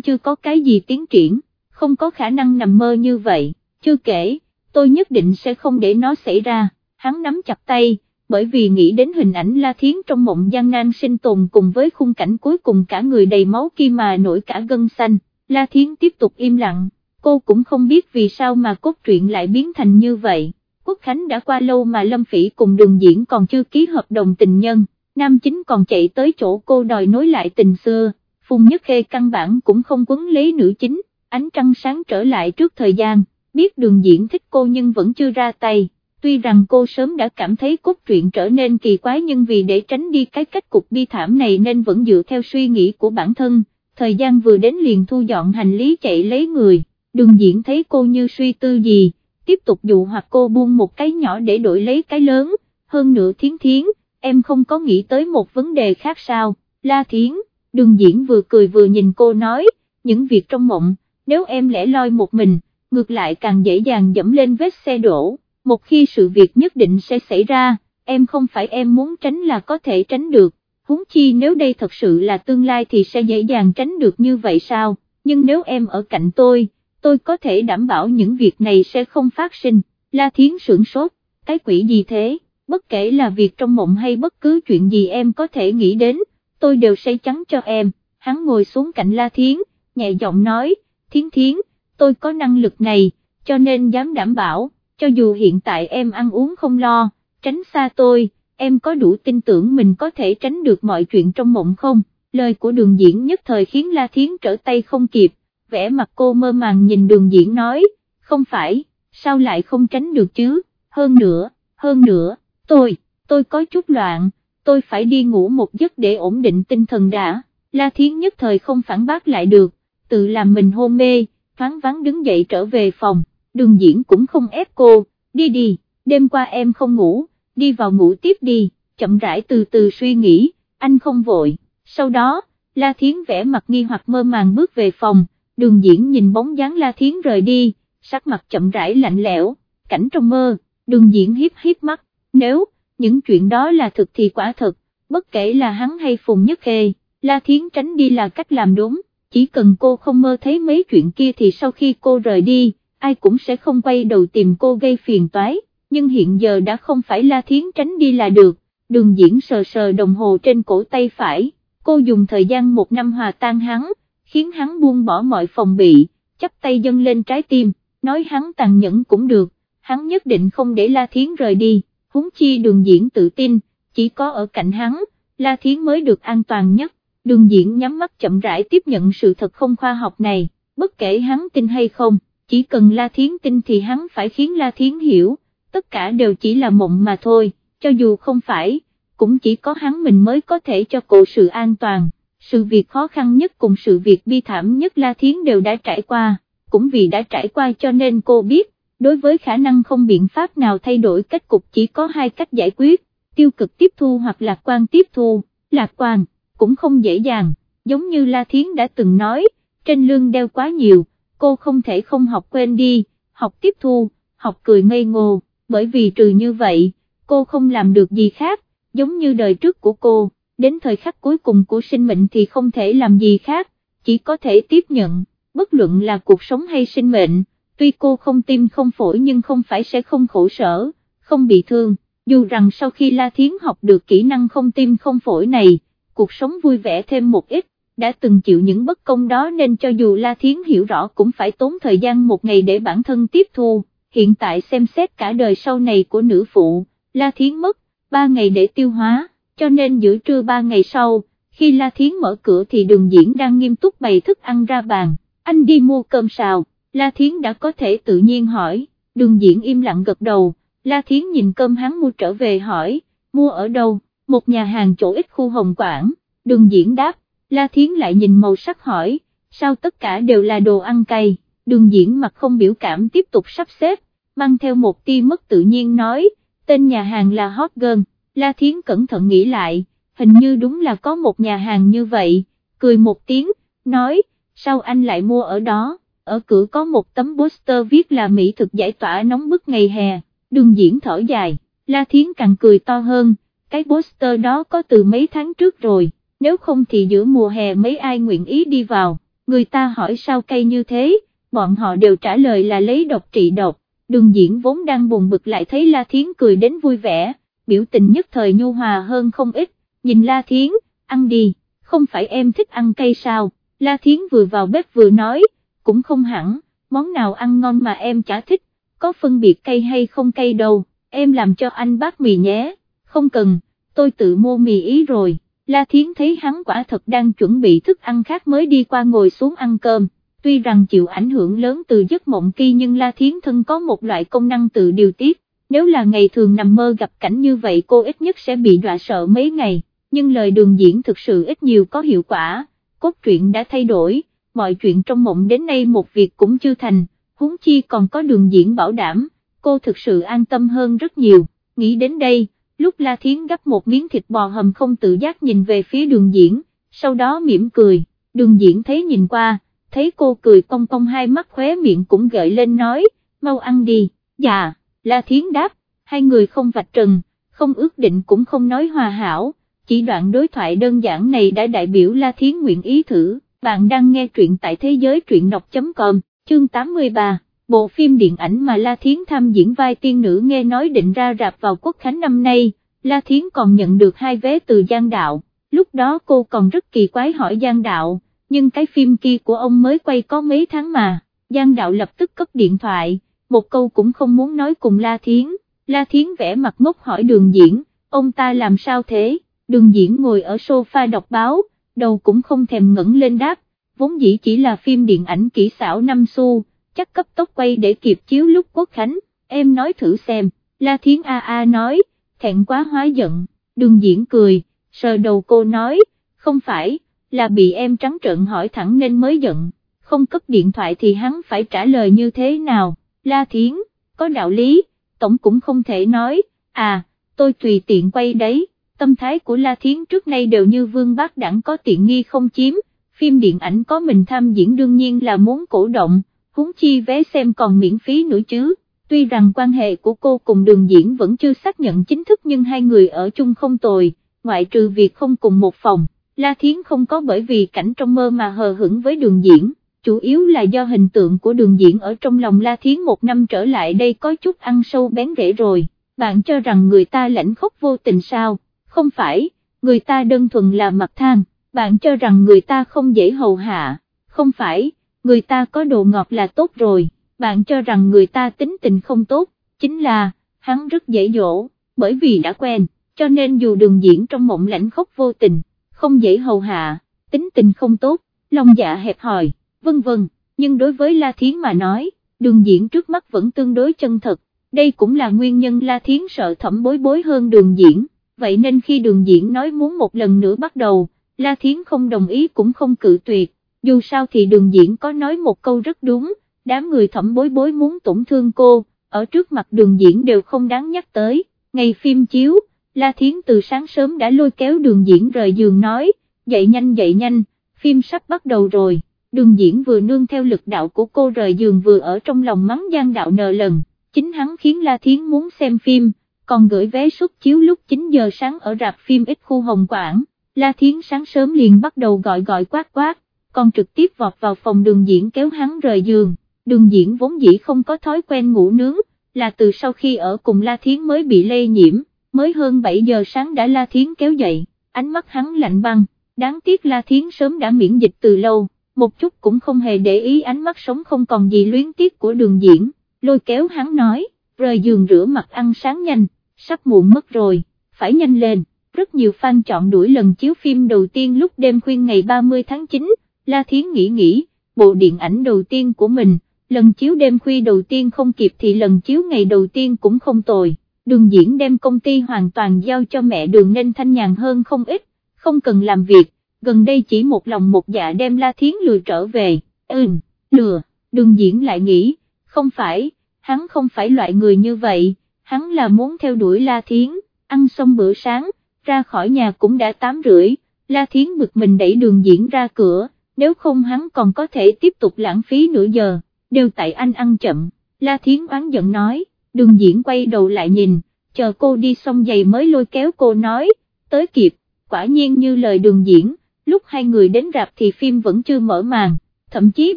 chưa có cái gì tiến triển, không có khả năng nằm mơ như vậy, chưa kể, tôi nhất định sẽ không để nó xảy ra, hắn nắm chặt tay, bởi vì nghĩ đến hình ảnh La Thiến trong mộng gian nan sinh tồn cùng với khung cảnh cuối cùng cả người đầy máu kia mà nổi cả gân xanh, La Thiến tiếp tục im lặng, cô cũng không biết vì sao mà cốt truyện lại biến thành như vậy. Quốc Khánh đã qua lâu mà Lâm Phỉ cùng đường diễn còn chưa ký hợp đồng tình nhân, nam chính còn chạy tới chỗ cô đòi nối lại tình xưa, Phùng Nhất Khê căn bản cũng không quấn lấy nữ chính, ánh trăng sáng trở lại trước thời gian, biết đường diễn thích cô nhưng vẫn chưa ra tay, tuy rằng cô sớm đã cảm thấy cốt truyện trở nên kỳ quái nhưng vì để tránh đi cái cách cục bi thảm này nên vẫn dựa theo suy nghĩ của bản thân, thời gian vừa đến liền thu dọn hành lý chạy lấy người, đường diễn thấy cô như suy tư gì, tiếp tục dụ hoặc cô buông một cái nhỏ để đổi lấy cái lớn, hơn nữa thiến thiến, em không có nghĩ tới một vấn đề khác sao, la thiến, đường diễn vừa cười vừa nhìn cô nói, những việc trong mộng, nếu em lẻ loi một mình, ngược lại càng dễ dàng dẫm lên vết xe đổ, một khi sự việc nhất định sẽ xảy ra, em không phải em muốn tránh là có thể tránh được, huống chi nếu đây thật sự là tương lai thì sẽ dễ dàng tránh được như vậy sao, nhưng nếu em ở cạnh tôi, tôi có thể đảm bảo những việc này sẽ không phát sinh, La Thiến sưởng sốt, cái quỷ gì thế, bất kể là việc trong mộng hay bất cứ chuyện gì em có thể nghĩ đến, tôi đều say chắn cho em, hắn ngồi xuống cạnh La Thiến, nhẹ giọng nói, Thiến Thiến, tôi có năng lực này, cho nên dám đảm bảo, cho dù hiện tại em ăn uống không lo, tránh xa tôi, em có đủ tin tưởng mình có thể tránh được mọi chuyện trong mộng không, lời của đường diễn nhất thời khiến La Thiến trở tay không kịp, vẻ mặt cô mơ màng nhìn đường diễn nói, không phải, sao lại không tránh được chứ, hơn nữa, hơn nữa, tôi, tôi có chút loạn, tôi phải đi ngủ một giấc để ổn định tinh thần đã, La Thiến nhất thời không phản bác lại được, tự làm mình hôn mê, thoáng vắng đứng dậy trở về phòng, đường diễn cũng không ép cô, đi đi, đêm qua em không ngủ, đi vào ngủ tiếp đi, chậm rãi từ từ suy nghĩ, anh không vội, sau đó, La Thiến vẽ mặt nghi hoặc mơ màng bước về phòng, đường diễn nhìn bóng dáng La Thiến rời đi, sắc mặt chậm rãi lạnh lẽo, cảnh trong mơ, đường diễn hiếp hiếp mắt, nếu, những chuyện đó là thực thì quả thật, bất kể là hắn hay Phùng Nhất Khê, La Thiến tránh đi là cách làm đúng, chỉ cần cô không mơ thấy mấy chuyện kia thì sau khi cô rời đi, ai cũng sẽ không quay đầu tìm cô gây phiền toái, nhưng hiện giờ đã không phải La Thiến tránh đi là được, đường diễn sờ sờ đồng hồ trên cổ tay phải, cô dùng thời gian một năm hòa tan hắn, khiến hắn buông bỏ mọi phòng bị, chắp tay dâng lên trái tim, nói hắn tàn nhẫn cũng được, hắn nhất định không để La Thiến rời đi, huống chi đường diễn tự tin, chỉ có ở cạnh hắn, La Thiến mới được an toàn nhất, đường diễn nhắm mắt chậm rãi tiếp nhận sự thật không khoa học này, bất kể hắn tin hay không, chỉ cần La Thiến tin thì hắn phải khiến La Thiến hiểu, tất cả đều chỉ là mộng mà thôi, cho dù không phải, cũng chỉ có hắn mình mới có thể cho cô sự an toàn sự việc khó khăn nhất cùng sự việc bi thảm nhất La Thiến đều đã trải qua, cũng vì đã trải qua cho nên cô biết, đối với khả năng không biện pháp nào thay đổi kết cục chỉ có hai cách giải quyết, tiêu cực tiếp thu hoặc lạc quan tiếp thu, lạc quan, cũng không dễ dàng, giống như La Thiến đã từng nói, trên lương đeo quá nhiều, cô không thể không học quên đi, học tiếp thu, học cười ngây ngô, bởi vì trừ như vậy, cô không làm được gì khác, giống như đời trước của cô đến thời khắc cuối cùng của sinh mệnh thì không thể làm gì khác, chỉ có thể tiếp nhận, bất luận là cuộc sống hay sinh mệnh, tuy cô không tim không phổi nhưng không phải sẽ không khổ sở, không bị thương, dù rằng sau khi La Thiến học được kỹ năng không tim không phổi này, cuộc sống vui vẻ thêm một ít, đã từng chịu những bất công đó nên cho dù La Thiến hiểu rõ cũng phải tốn thời gian một ngày để bản thân tiếp thu, hiện tại xem xét cả đời sau này của nữ phụ, La Thiến mất, ba ngày để tiêu hóa cho nên giữa trưa ba ngày sau, khi La Thiến mở cửa thì đường diễn đang nghiêm túc bày thức ăn ra bàn, anh đi mua cơm xào, La Thiến đã có thể tự nhiên hỏi, đường diễn im lặng gật đầu, La Thiến nhìn cơm hắn mua trở về hỏi, mua ở đâu, một nhà hàng chỗ ít khu Hồng Quảng, đường diễn đáp, La Thiến lại nhìn màu sắc hỏi, sao tất cả đều là đồ ăn cay, đường diễn mặt không biểu cảm tiếp tục sắp xếp, mang theo một tia mất tự nhiên nói, tên nhà hàng là Hot Girl. La Thiến cẩn thận nghĩ lại, hình như đúng là có một nhà hàng như vậy, cười một tiếng, nói, sao anh lại mua ở đó, ở cửa có một tấm poster viết là Mỹ thực giải tỏa nóng bức ngày hè, đường diễn thở dài, La Thiến càng cười to hơn, cái poster đó có từ mấy tháng trước rồi, nếu không thì giữa mùa hè mấy ai nguyện ý đi vào, người ta hỏi sao cây như thế, bọn họ đều trả lời là lấy độc trị độc, đường diễn vốn đang buồn bực lại thấy La Thiến cười đến vui vẻ, biểu tình nhất thời nhu hòa hơn không ít, nhìn La Thiến, ăn đi, không phải em thích ăn cây sao, La Thiến vừa vào bếp vừa nói, cũng không hẳn, món nào ăn ngon mà em chả thích, có phân biệt cây hay không cây đâu, em làm cho anh bát mì nhé, không cần, tôi tự mua mì ý rồi. La Thiến thấy hắn quả thật đang chuẩn bị thức ăn khác mới đi qua ngồi xuống ăn cơm, tuy rằng chịu ảnh hưởng lớn từ giấc mộng kia nhưng La Thiến thân có một loại công năng tự điều tiết, nếu là ngày thường nằm mơ gặp cảnh như vậy cô ít nhất sẽ bị đọa sợ mấy ngày, nhưng lời đường diễn thực sự ít nhiều có hiệu quả, cốt truyện đã thay đổi, mọi chuyện trong mộng đến nay một việc cũng chưa thành, huống chi còn có đường diễn bảo đảm, cô thực sự an tâm hơn rất nhiều, nghĩ đến đây lúc La Thiến gấp một miếng thịt bò hầm không tự giác nhìn về phía đường diễn, sau đó mỉm cười, đường diễn thấy nhìn qua, thấy cô cười cong cong hai mắt khóe miệng cũng gợi lên nói, mau ăn đi, dạ, La Thiến đáp, hai người không vạch trần, không ước định cũng không nói hòa hảo, chỉ đoạn đối thoại đơn giản này đã đại biểu La Thiến nguyện ý thử, bạn đang nghe truyện tại thế giới truyện đọc.com, chương 83 bộ phim điện ảnh mà La Thiến tham diễn vai tiên nữ nghe nói định ra rạp vào quốc khánh năm nay, La Thiến còn nhận được hai vé từ Giang Đạo, lúc đó cô còn rất kỳ quái hỏi Giang Đạo, nhưng cái phim kia của ông mới quay có mấy tháng mà, Giang Đạo lập tức cấp điện thoại, một câu cũng không muốn nói cùng La Thiến, La Thiến vẽ mặt ngốc hỏi đường diễn, ông ta làm sao thế, đường diễn ngồi ở sofa đọc báo, đầu cũng không thèm ngẩng lên đáp, vốn dĩ chỉ là phim điện ảnh kỹ xảo năm xu chắc cấp tốc quay để kịp chiếu lúc quốc khánh, em nói thử xem, La Thiến A A nói, thẹn quá hóa giận, đường diễn cười, sờ đầu cô nói, không phải, là bị em trắng trợn hỏi thẳng nên mới giận, không cấp điện thoại thì hắn phải trả lời như thế nào, La Thiến, có đạo lý, tổng cũng không thể nói, à, tôi tùy tiện quay đấy, tâm thái của La Thiến trước nay đều như vương bác đẳng có tiện nghi không chiếm, phim điện ảnh có mình tham diễn đương nhiên là muốn cổ động huống chi vé xem còn miễn phí nữa chứ, tuy rằng quan hệ của cô cùng đường diễn vẫn chưa xác nhận chính thức nhưng hai người ở chung không tồi, ngoại trừ việc không cùng một phòng, La Thiến không có bởi vì cảnh trong mơ mà hờ hững với đường diễn, chủ yếu là do hình tượng của đường diễn ở trong lòng La Thiến một năm trở lại đây có chút ăn sâu bén rễ rồi, bạn cho rằng người ta lãnh khóc vô tình sao, không phải, người ta đơn thuần là mặt thang. bạn cho rằng người ta không dễ hầu hạ, không phải người ta có đồ ngọt là tốt rồi, bạn cho rằng người ta tính tình không tốt, chính là, hắn rất dễ dỗ, bởi vì đã quen, cho nên dù đường diễn trong mộng lãnh khóc vô tình, không dễ hầu hạ, tính tình không tốt, lòng dạ hẹp hòi, vân vân, nhưng đối với La Thiến mà nói, đường diễn trước mắt vẫn tương đối chân thật, đây cũng là nguyên nhân La Thiến sợ thẩm bối bối hơn đường diễn, vậy nên khi đường diễn nói muốn một lần nữa bắt đầu, La Thiến không đồng ý cũng không cự tuyệt, dù sao thì đường diễn có nói một câu rất đúng, đám người thẩm bối bối muốn tổn thương cô, ở trước mặt đường diễn đều không đáng nhắc tới, ngày phim chiếu, La Thiến từ sáng sớm đã lôi kéo đường diễn rời giường nói, dậy nhanh dậy nhanh, phim sắp bắt đầu rồi, đường diễn vừa nương theo lực đạo của cô rời giường vừa ở trong lòng mắng gian đạo nờ lần, chính hắn khiến La Thiến muốn xem phim, còn gửi vé suất chiếu lúc 9 giờ sáng ở rạp phim ít khu Hồng Quảng, La Thiến sáng sớm liền bắt đầu gọi gọi quát quát, còn trực tiếp vọt vào phòng đường diễn kéo hắn rời giường, đường diễn vốn dĩ không có thói quen ngủ nướng, là từ sau khi ở cùng La Thiến mới bị lây nhiễm, mới hơn 7 giờ sáng đã La Thiến kéo dậy, ánh mắt hắn lạnh băng, đáng tiếc La Thiến sớm đã miễn dịch từ lâu, một chút cũng không hề để ý ánh mắt sống không còn gì luyến tiếc của đường diễn, lôi kéo hắn nói, rời giường rửa mặt ăn sáng nhanh, sắp muộn mất rồi, phải nhanh lên, rất nhiều fan chọn đuổi lần chiếu phim đầu tiên lúc đêm khuyên ngày 30 tháng 9, La Thiến nghĩ nghĩ, bộ điện ảnh đầu tiên của mình, lần chiếu đêm khuya đầu tiên không kịp thì lần chiếu ngày đầu tiên cũng không tồi, đường diễn đem công ty hoàn toàn giao cho mẹ đường nên thanh nhàn hơn không ít, không cần làm việc, gần đây chỉ một lòng một dạ đem La Thiến lừa trở về, ừm, lừa, đường diễn lại nghĩ, không phải, hắn không phải loại người như vậy, hắn là muốn theo đuổi La Thiến, ăn xong bữa sáng, ra khỏi nhà cũng đã tám rưỡi, La Thiến bực mình đẩy đường diễn ra cửa, nếu không hắn còn có thể tiếp tục lãng phí nửa giờ, đều tại anh ăn chậm, La Thiến oán giận nói, đường diễn quay đầu lại nhìn, chờ cô đi xong giày mới lôi kéo cô nói, tới kịp, quả nhiên như lời đường diễn, lúc hai người đến rạp thì phim vẫn chưa mở màn, thậm chí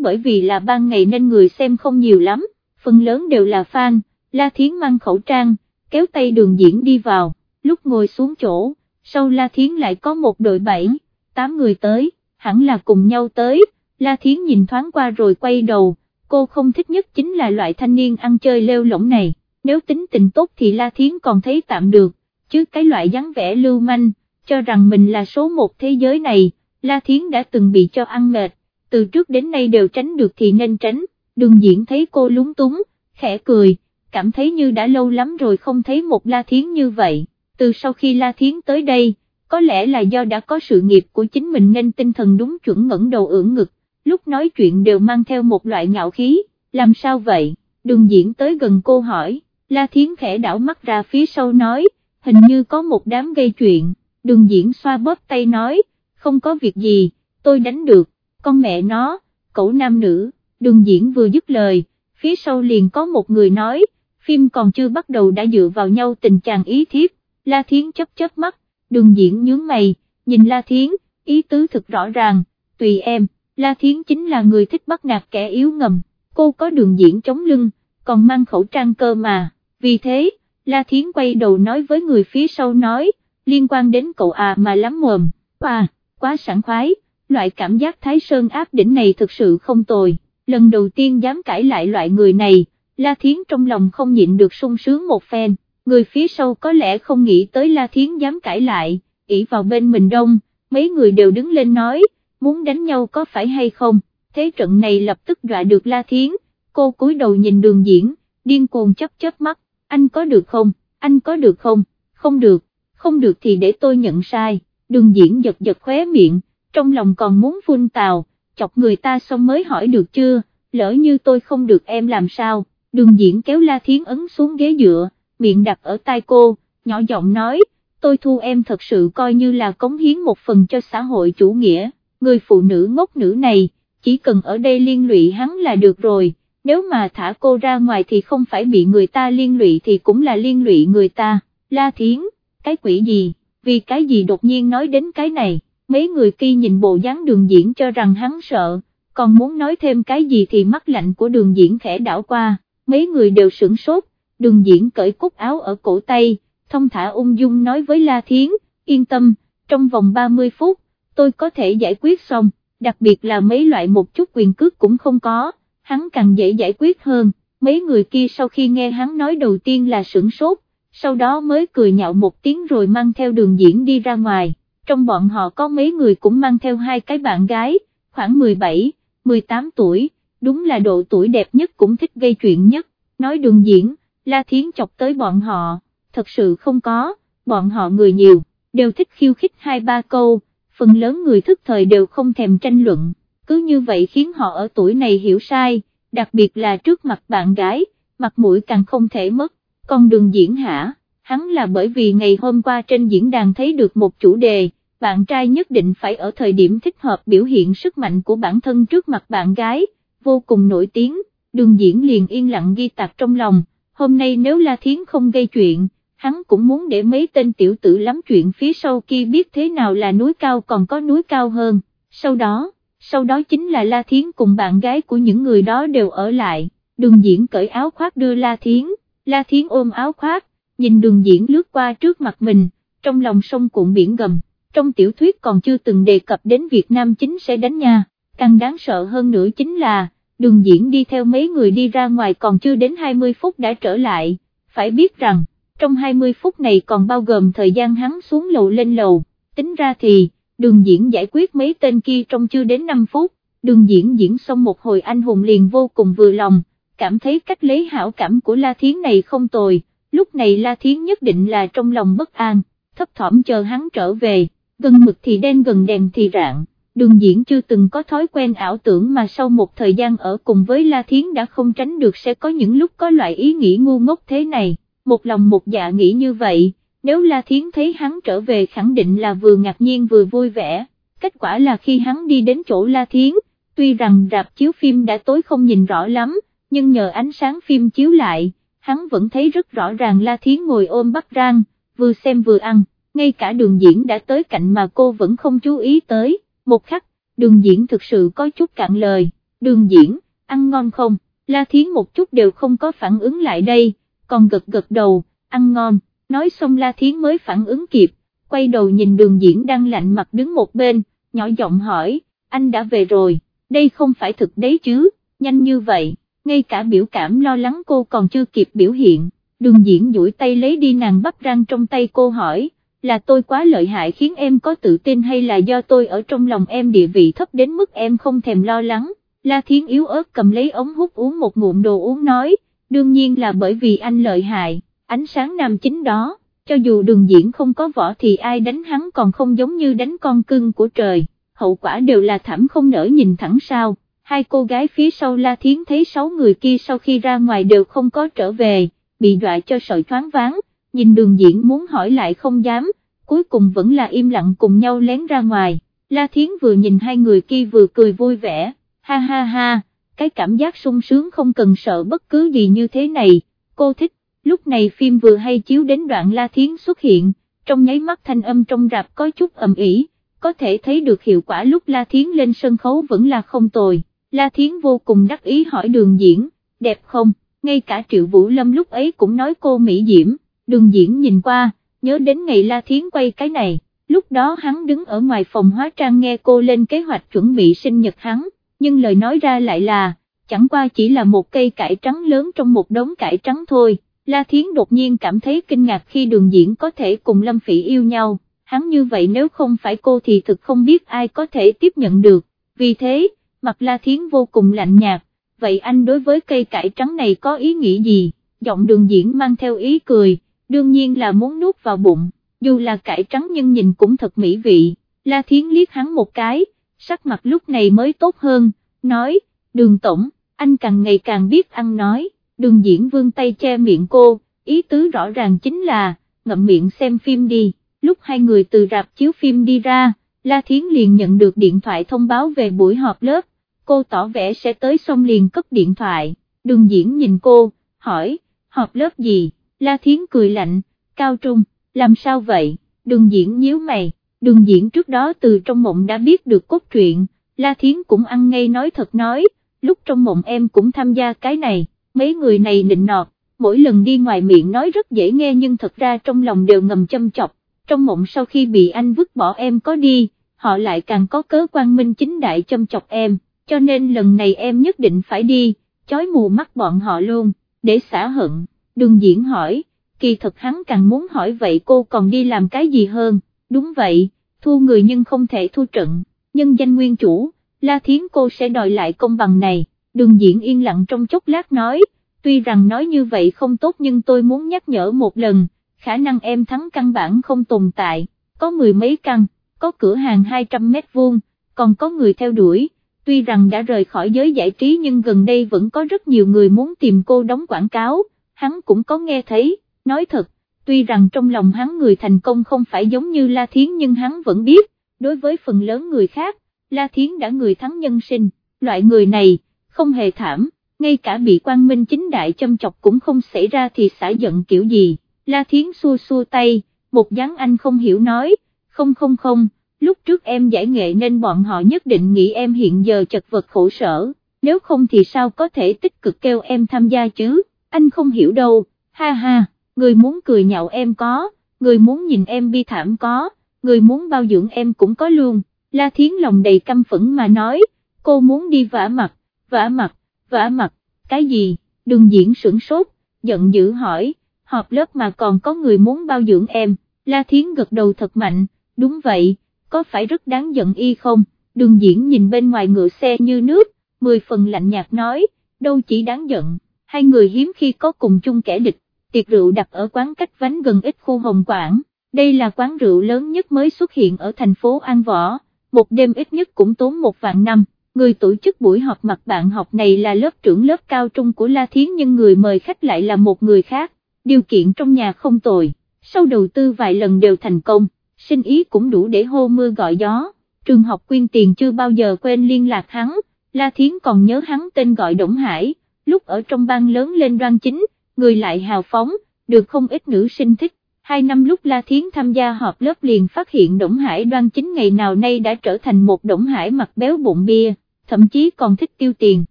bởi vì là ban ngày nên người xem không nhiều lắm, phần lớn đều là fan, La Thiến mang khẩu trang, kéo tay đường diễn đi vào, lúc ngồi xuống chỗ, sau La Thiến lại có một đội bảy, tám người tới, hẳn là cùng nhau tới, La Thiến nhìn thoáng qua rồi quay đầu, cô không thích nhất chính là loại thanh niên ăn chơi lêu lỏng này, nếu tính tình tốt thì La Thiến còn thấy tạm được, chứ cái loại dáng vẻ lưu manh, cho rằng mình là số một thế giới này, La Thiến đã từng bị cho ăn mệt, từ trước đến nay đều tránh được thì nên tránh, đường diễn thấy cô lúng túng, khẽ cười, cảm thấy như đã lâu lắm rồi không thấy một La Thiến như vậy, từ sau khi La Thiến tới đây, có lẽ là do đã có sự nghiệp của chính mình nên tinh thần đúng chuẩn ngẩng đầu ưỡn ngực, lúc nói chuyện đều mang theo một loại ngạo khí, làm sao vậy, đường diễn tới gần cô hỏi, La Thiến khẽ đảo mắt ra phía sau nói, hình như có một đám gây chuyện, đường diễn xoa bóp tay nói, không có việc gì, tôi đánh được, con mẹ nó, cậu nam nữ, đường diễn vừa dứt lời, phía sau liền có một người nói, phim còn chưa bắt đầu đã dựa vào nhau tình chàng ý thiếp, La Thiến chấp chớp mắt, đường diễn nhướng mày, nhìn La Thiến, ý tứ thực rõ ràng, tùy em, La Thiến chính là người thích bắt nạt kẻ yếu ngầm, cô có đường diễn chống lưng, còn mang khẩu trang cơ mà, vì thế, La Thiến quay đầu nói với người phía sau nói, liên quan đến cậu à mà lắm mồm, à, quá sảng khoái, loại cảm giác thái sơn áp đỉnh này thực sự không tồi, lần đầu tiên dám cãi lại loại người này, La Thiến trong lòng không nhịn được sung sướng một phen, người phía sau có lẽ không nghĩ tới La Thiến dám cãi lại, ỉ vào bên mình đông, mấy người đều đứng lên nói, muốn đánh nhau có phải hay không, thế trận này lập tức dọa được La Thiến, cô cúi đầu nhìn đường diễn, điên cuồng chấp chớp mắt, anh có được không, anh có được không, không được, không được thì để tôi nhận sai, đường diễn giật giật khóe miệng, trong lòng còn muốn phun tào, chọc người ta xong mới hỏi được chưa, lỡ như tôi không được em làm sao, đường diễn kéo La Thiến ấn xuống ghế dựa, miệng đặt ở tai cô, nhỏ giọng nói, tôi thu em thật sự coi như là cống hiến một phần cho xã hội chủ nghĩa, người phụ nữ ngốc nữ này, chỉ cần ở đây liên lụy hắn là được rồi, nếu mà thả cô ra ngoài thì không phải bị người ta liên lụy thì cũng là liên lụy người ta, La Thiến, cái quỷ gì, vì cái gì đột nhiên nói đến cái này, mấy người kia nhìn bộ dáng đường diễn cho rằng hắn sợ, còn muốn nói thêm cái gì thì mắt lạnh của đường diễn khẽ đảo qua, mấy người đều sửng sốt, đường diễn cởi cúc áo ở cổ tay, thông thả ung dung nói với La Thiến, yên tâm, trong vòng 30 phút, tôi có thể giải quyết xong, đặc biệt là mấy loại một chút quyền cước cũng không có, hắn càng dễ giải quyết hơn, mấy người kia sau khi nghe hắn nói đầu tiên là sửng sốt, sau đó mới cười nhạo một tiếng rồi mang theo đường diễn đi ra ngoài, trong bọn họ có mấy người cũng mang theo hai cái bạn gái, khoảng 17, 18 tuổi, đúng là độ tuổi đẹp nhất cũng thích gây chuyện nhất, nói đường diễn, La Thiến chọc tới bọn họ, thật sự không có, bọn họ người nhiều, đều thích khiêu khích hai ba câu, phần lớn người thức thời đều không thèm tranh luận, cứ như vậy khiến họ ở tuổi này hiểu sai, đặc biệt là trước mặt bạn gái, mặt mũi càng không thể mất, con đường diễn hả, hắn là bởi vì ngày hôm qua trên diễn đàn thấy được một chủ đề, bạn trai nhất định phải ở thời điểm thích hợp biểu hiện sức mạnh của bản thân trước mặt bạn gái, vô cùng nổi tiếng, đường diễn liền yên lặng ghi tạc trong lòng, hôm nay nếu La Thiến không gây chuyện, hắn cũng muốn để mấy tên tiểu tử lắm chuyện phía sau kia biết thế nào là núi cao còn có núi cao hơn, sau đó, sau đó chính là La Thiến cùng bạn gái của những người đó đều ở lại, đường diễn cởi áo khoác đưa La Thiến, La Thiến ôm áo khoác, nhìn đường diễn lướt qua trước mặt mình, trong lòng sông cuộn biển gầm, trong tiểu thuyết còn chưa từng đề cập đến Việt Nam chính sẽ đánh nha, càng đáng sợ hơn nữa chính là, đường diễn đi theo mấy người đi ra ngoài còn chưa đến 20 phút đã trở lại, phải biết rằng, trong 20 phút này còn bao gồm thời gian hắn xuống lầu lên lầu, tính ra thì, đường diễn giải quyết mấy tên kia trong chưa đến 5 phút, đường diễn diễn xong một hồi anh hùng liền vô cùng vừa lòng, cảm thấy cách lấy hảo cảm của La Thiến này không tồi, lúc này La Thiến nhất định là trong lòng bất an, thấp thỏm chờ hắn trở về, gần mực thì đen gần đèn thì rạng đường diễn chưa từng có thói quen ảo tưởng mà sau một thời gian ở cùng với La Thiến đã không tránh được sẽ có những lúc có loại ý nghĩ ngu ngốc thế này, một lòng một dạ nghĩ như vậy, nếu La Thiến thấy hắn trở về khẳng định là vừa ngạc nhiên vừa vui vẻ, kết quả là khi hắn đi đến chỗ La Thiến, tuy rằng rạp chiếu phim đã tối không nhìn rõ lắm, nhưng nhờ ánh sáng phim chiếu lại, hắn vẫn thấy rất rõ ràng La Thiến ngồi ôm bắp rang, vừa xem vừa ăn, ngay cả đường diễn đã tới cạnh mà cô vẫn không chú ý tới, một khắc, đường diễn thực sự có chút cạn lời, đường diễn, ăn ngon không, La Thiến một chút đều không có phản ứng lại đây, còn gật gật đầu, ăn ngon, nói xong La Thiến mới phản ứng kịp, quay đầu nhìn đường diễn đang lạnh mặt đứng một bên, nhỏ giọng hỏi, anh đã về rồi, đây không phải thực đấy chứ, nhanh như vậy, ngay cả biểu cảm lo lắng cô còn chưa kịp biểu hiện, đường diễn duỗi tay lấy đi nàng bắp răng trong tay cô hỏi, là tôi quá lợi hại khiến em có tự tin hay là do tôi ở trong lòng em địa vị thấp đến mức em không thèm lo lắng, La Thiến yếu ớt cầm lấy ống hút uống một ngụm đồ uống nói, đương nhiên là bởi vì anh lợi hại, ánh sáng nam chính đó, cho dù đường diễn không có võ thì ai đánh hắn còn không giống như đánh con cưng của trời, hậu quả đều là thảm không nở nhìn thẳng sao, hai cô gái phía sau La Thiến thấy sáu người kia sau khi ra ngoài đều không có trở về, bị dọa cho sợ thoáng váng, nhìn đường diễn muốn hỏi lại không dám, cuối cùng vẫn là im lặng cùng nhau lén ra ngoài, La Thiến vừa nhìn hai người kia vừa cười vui vẻ, ha ha ha, cái cảm giác sung sướng không cần sợ bất cứ gì như thế này, cô thích, lúc này phim vừa hay chiếu đến đoạn La Thiến xuất hiện, trong nháy mắt thanh âm trong rạp có chút ầm ĩ, có thể thấy được hiệu quả lúc La Thiến lên sân khấu vẫn là không tồi, La Thiến vô cùng đắc ý hỏi đường diễn, đẹp không, ngay cả Triệu Vũ Lâm lúc ấy cũng nói cô Mỹ Diễm, đường diễn nhìn qua, nhớ đến ngày La Thiến quay cái này, lúc đó hắn đứng ở ngoài phòng hóa trang nghe cô lên kế hoạch chuẩn bị sinh nhật hắn, nhưng lời nói ra lại là, chẳng qua chỉ là một cây cải trắng lớn trong một đống cải trắng thôi, La Thiến đột nhiên cảm thấy kinh ngạc khi đường diễn có thể cùng Lâm Phỉ yêu nhau, hắn như vậy nếu không phải cô thì thực không biết ai có thể tiếp nhận được, vì thế, mặt La Thiến vô cùng lạnh nhạt, vậy anh đối với cây cải trắng này có ý nghĩ gì, giọng đường diễn mang theo ý cười, đương nhiên là muốn nuốt vào bụng, dù là cải trắng nhưng nhìn cũng thật mỹ vị, La Thiến liếc hắn một cái, sắc mặt lúc này mới tốt hơn, nói, đường tổng, anh càng ngày càng biết ăn nói, đường diễn vương tay che miệng cô, ý tứ rõ ràng chính là, ngậm miệng xem phim đi, lúc hai người từ rạp chiếu phim đi ra, La Thiến liền nhận được điện thoại thông báo về buổi họp lớp, cô tỏ vẻ sẽ tới xong liền cất điện thoại, đường diễn nhìn cô, hỏi, họp lớp gì, La Thiến cười lạnh, cao trung, làm sao vậy, đường diễn nhíu mày, đường diễn trước đó từ trong mộng đã biết được cốt truyện, La Thiến cũng ăn ngay nói thật nói, lúc trong mộng em cũng tham gia cái này, mấy người này nịnh nọt, mỗi lần đi ngoài miệng nói rất dễ nghe nhưng thật ra trong lòng đều ngầm châm chọc, trong mộng sau khi bị anh vứt bỏ em có đi, họ lại càng có cớ quan minh chính đại châm chọc em, cho nên lần này em nhất định phải đi, chói mù mắt bọn họ luôn, để xả hận, Đường diễn hỏi, kỳ thật hắn càng muốn hỏi vậy cô còn đi làm cái gì hơn, đúng vậy, thu người nhưng không thể thu trận, nhân danh nguyên chủ, La Thiến cô sẽ đòi lại công bằng này, đường diễn yên lặng trong chốc lát nói, tuy rằng nói như vậy không tốt nhưng tôi muốn nhắc nhở một lần, khả năng em thắng căn bản không tồn tại, có mười mấy căn, có cửa hàng 200 mét vuông, còn có người theo đuổi, tuy rằng đã rời khỏi giới giải trí nhưng gần đây vẫn có rất nhiều người muốn tìm cô đóng quảng cáo, hắn cũng có nghe thấy, nói thật, tuy rằng trong lòng hắn người thành công không phải giống như La Thiến nhưng hắn vẫn biết, đối với phần lớn người khác, La Thiến đã người thắng nhân sinh, loại người này, không hề thảm, ngay cả bị quan minh chính đại châm chọc cũng không xảy ra thì xả giận kiểu gì, La Thiến xua xua tay, một dáng anh không hiểu nói, không không không, lúc trước em giải nghệ nên bọn họ nhất định nghĩ em hiện giờ chật vật khổ sở, nếu không thì sao có thể tích cực kêu em tham gia chứ, anh không hiểu đâu, ha ha, người muốn cười nhạo em có, người muốn nhìn em bi thảm có, người muốn bao dưỡng em cũng có luôn, La Thiến lòng đầy căm phẫn mà nói, cô muốn đi vả mặt, vả mặt, vả mặt, cái gì, đừng diễn sửng sốt, giận dữ hỏi, họp lớp mà còn có người muốn bao dưỡng em, La Thiến gật đầu thật mạnh, đúng vậy, có phải rất đáng giận y không, đường diễn nhìn bên ngoài ngựa xe như nước, mười phần lạnh nhạt nói, đâu chỉ đáng giận, hai người hiếm khi có cùng chung kẻ địch, tiệc rượu đặt ở quán cách vánh gần ít khu Hồng Quảng, đây là quán rượu lớn nhất mới xuất hiện ở thành phố An Võ, một đêm ít nhất cũng tốn một vạn năm. Người tổ chức buổi họp mặt bạn học này là lớp trưởng lớp cao trung của La Thiến nhưng người mời khách lại là một người khác, điều kiện trong nhà không tồi, sau đầu tư vài lần đều thành công, sinh ý cũng đủ để hô mưa gọi gió, trường học quyên tiền chưa bao giờ quên liên lạc hắn, La Thiến còn nhớ hắn tên gọi Đổng Hải, lúc ở trong bang lớn lên đoan chính, người lại hào phóng, được không ít nữ sinh thích. Hai năm lúc La Thiến tham gia họp lớp liền phát hiện Đổng Hải đoan chính ngày nào nay đã trở thành một Đổng Hải mặt béo bụng bia, thậm chí còn thích tiêu tiền,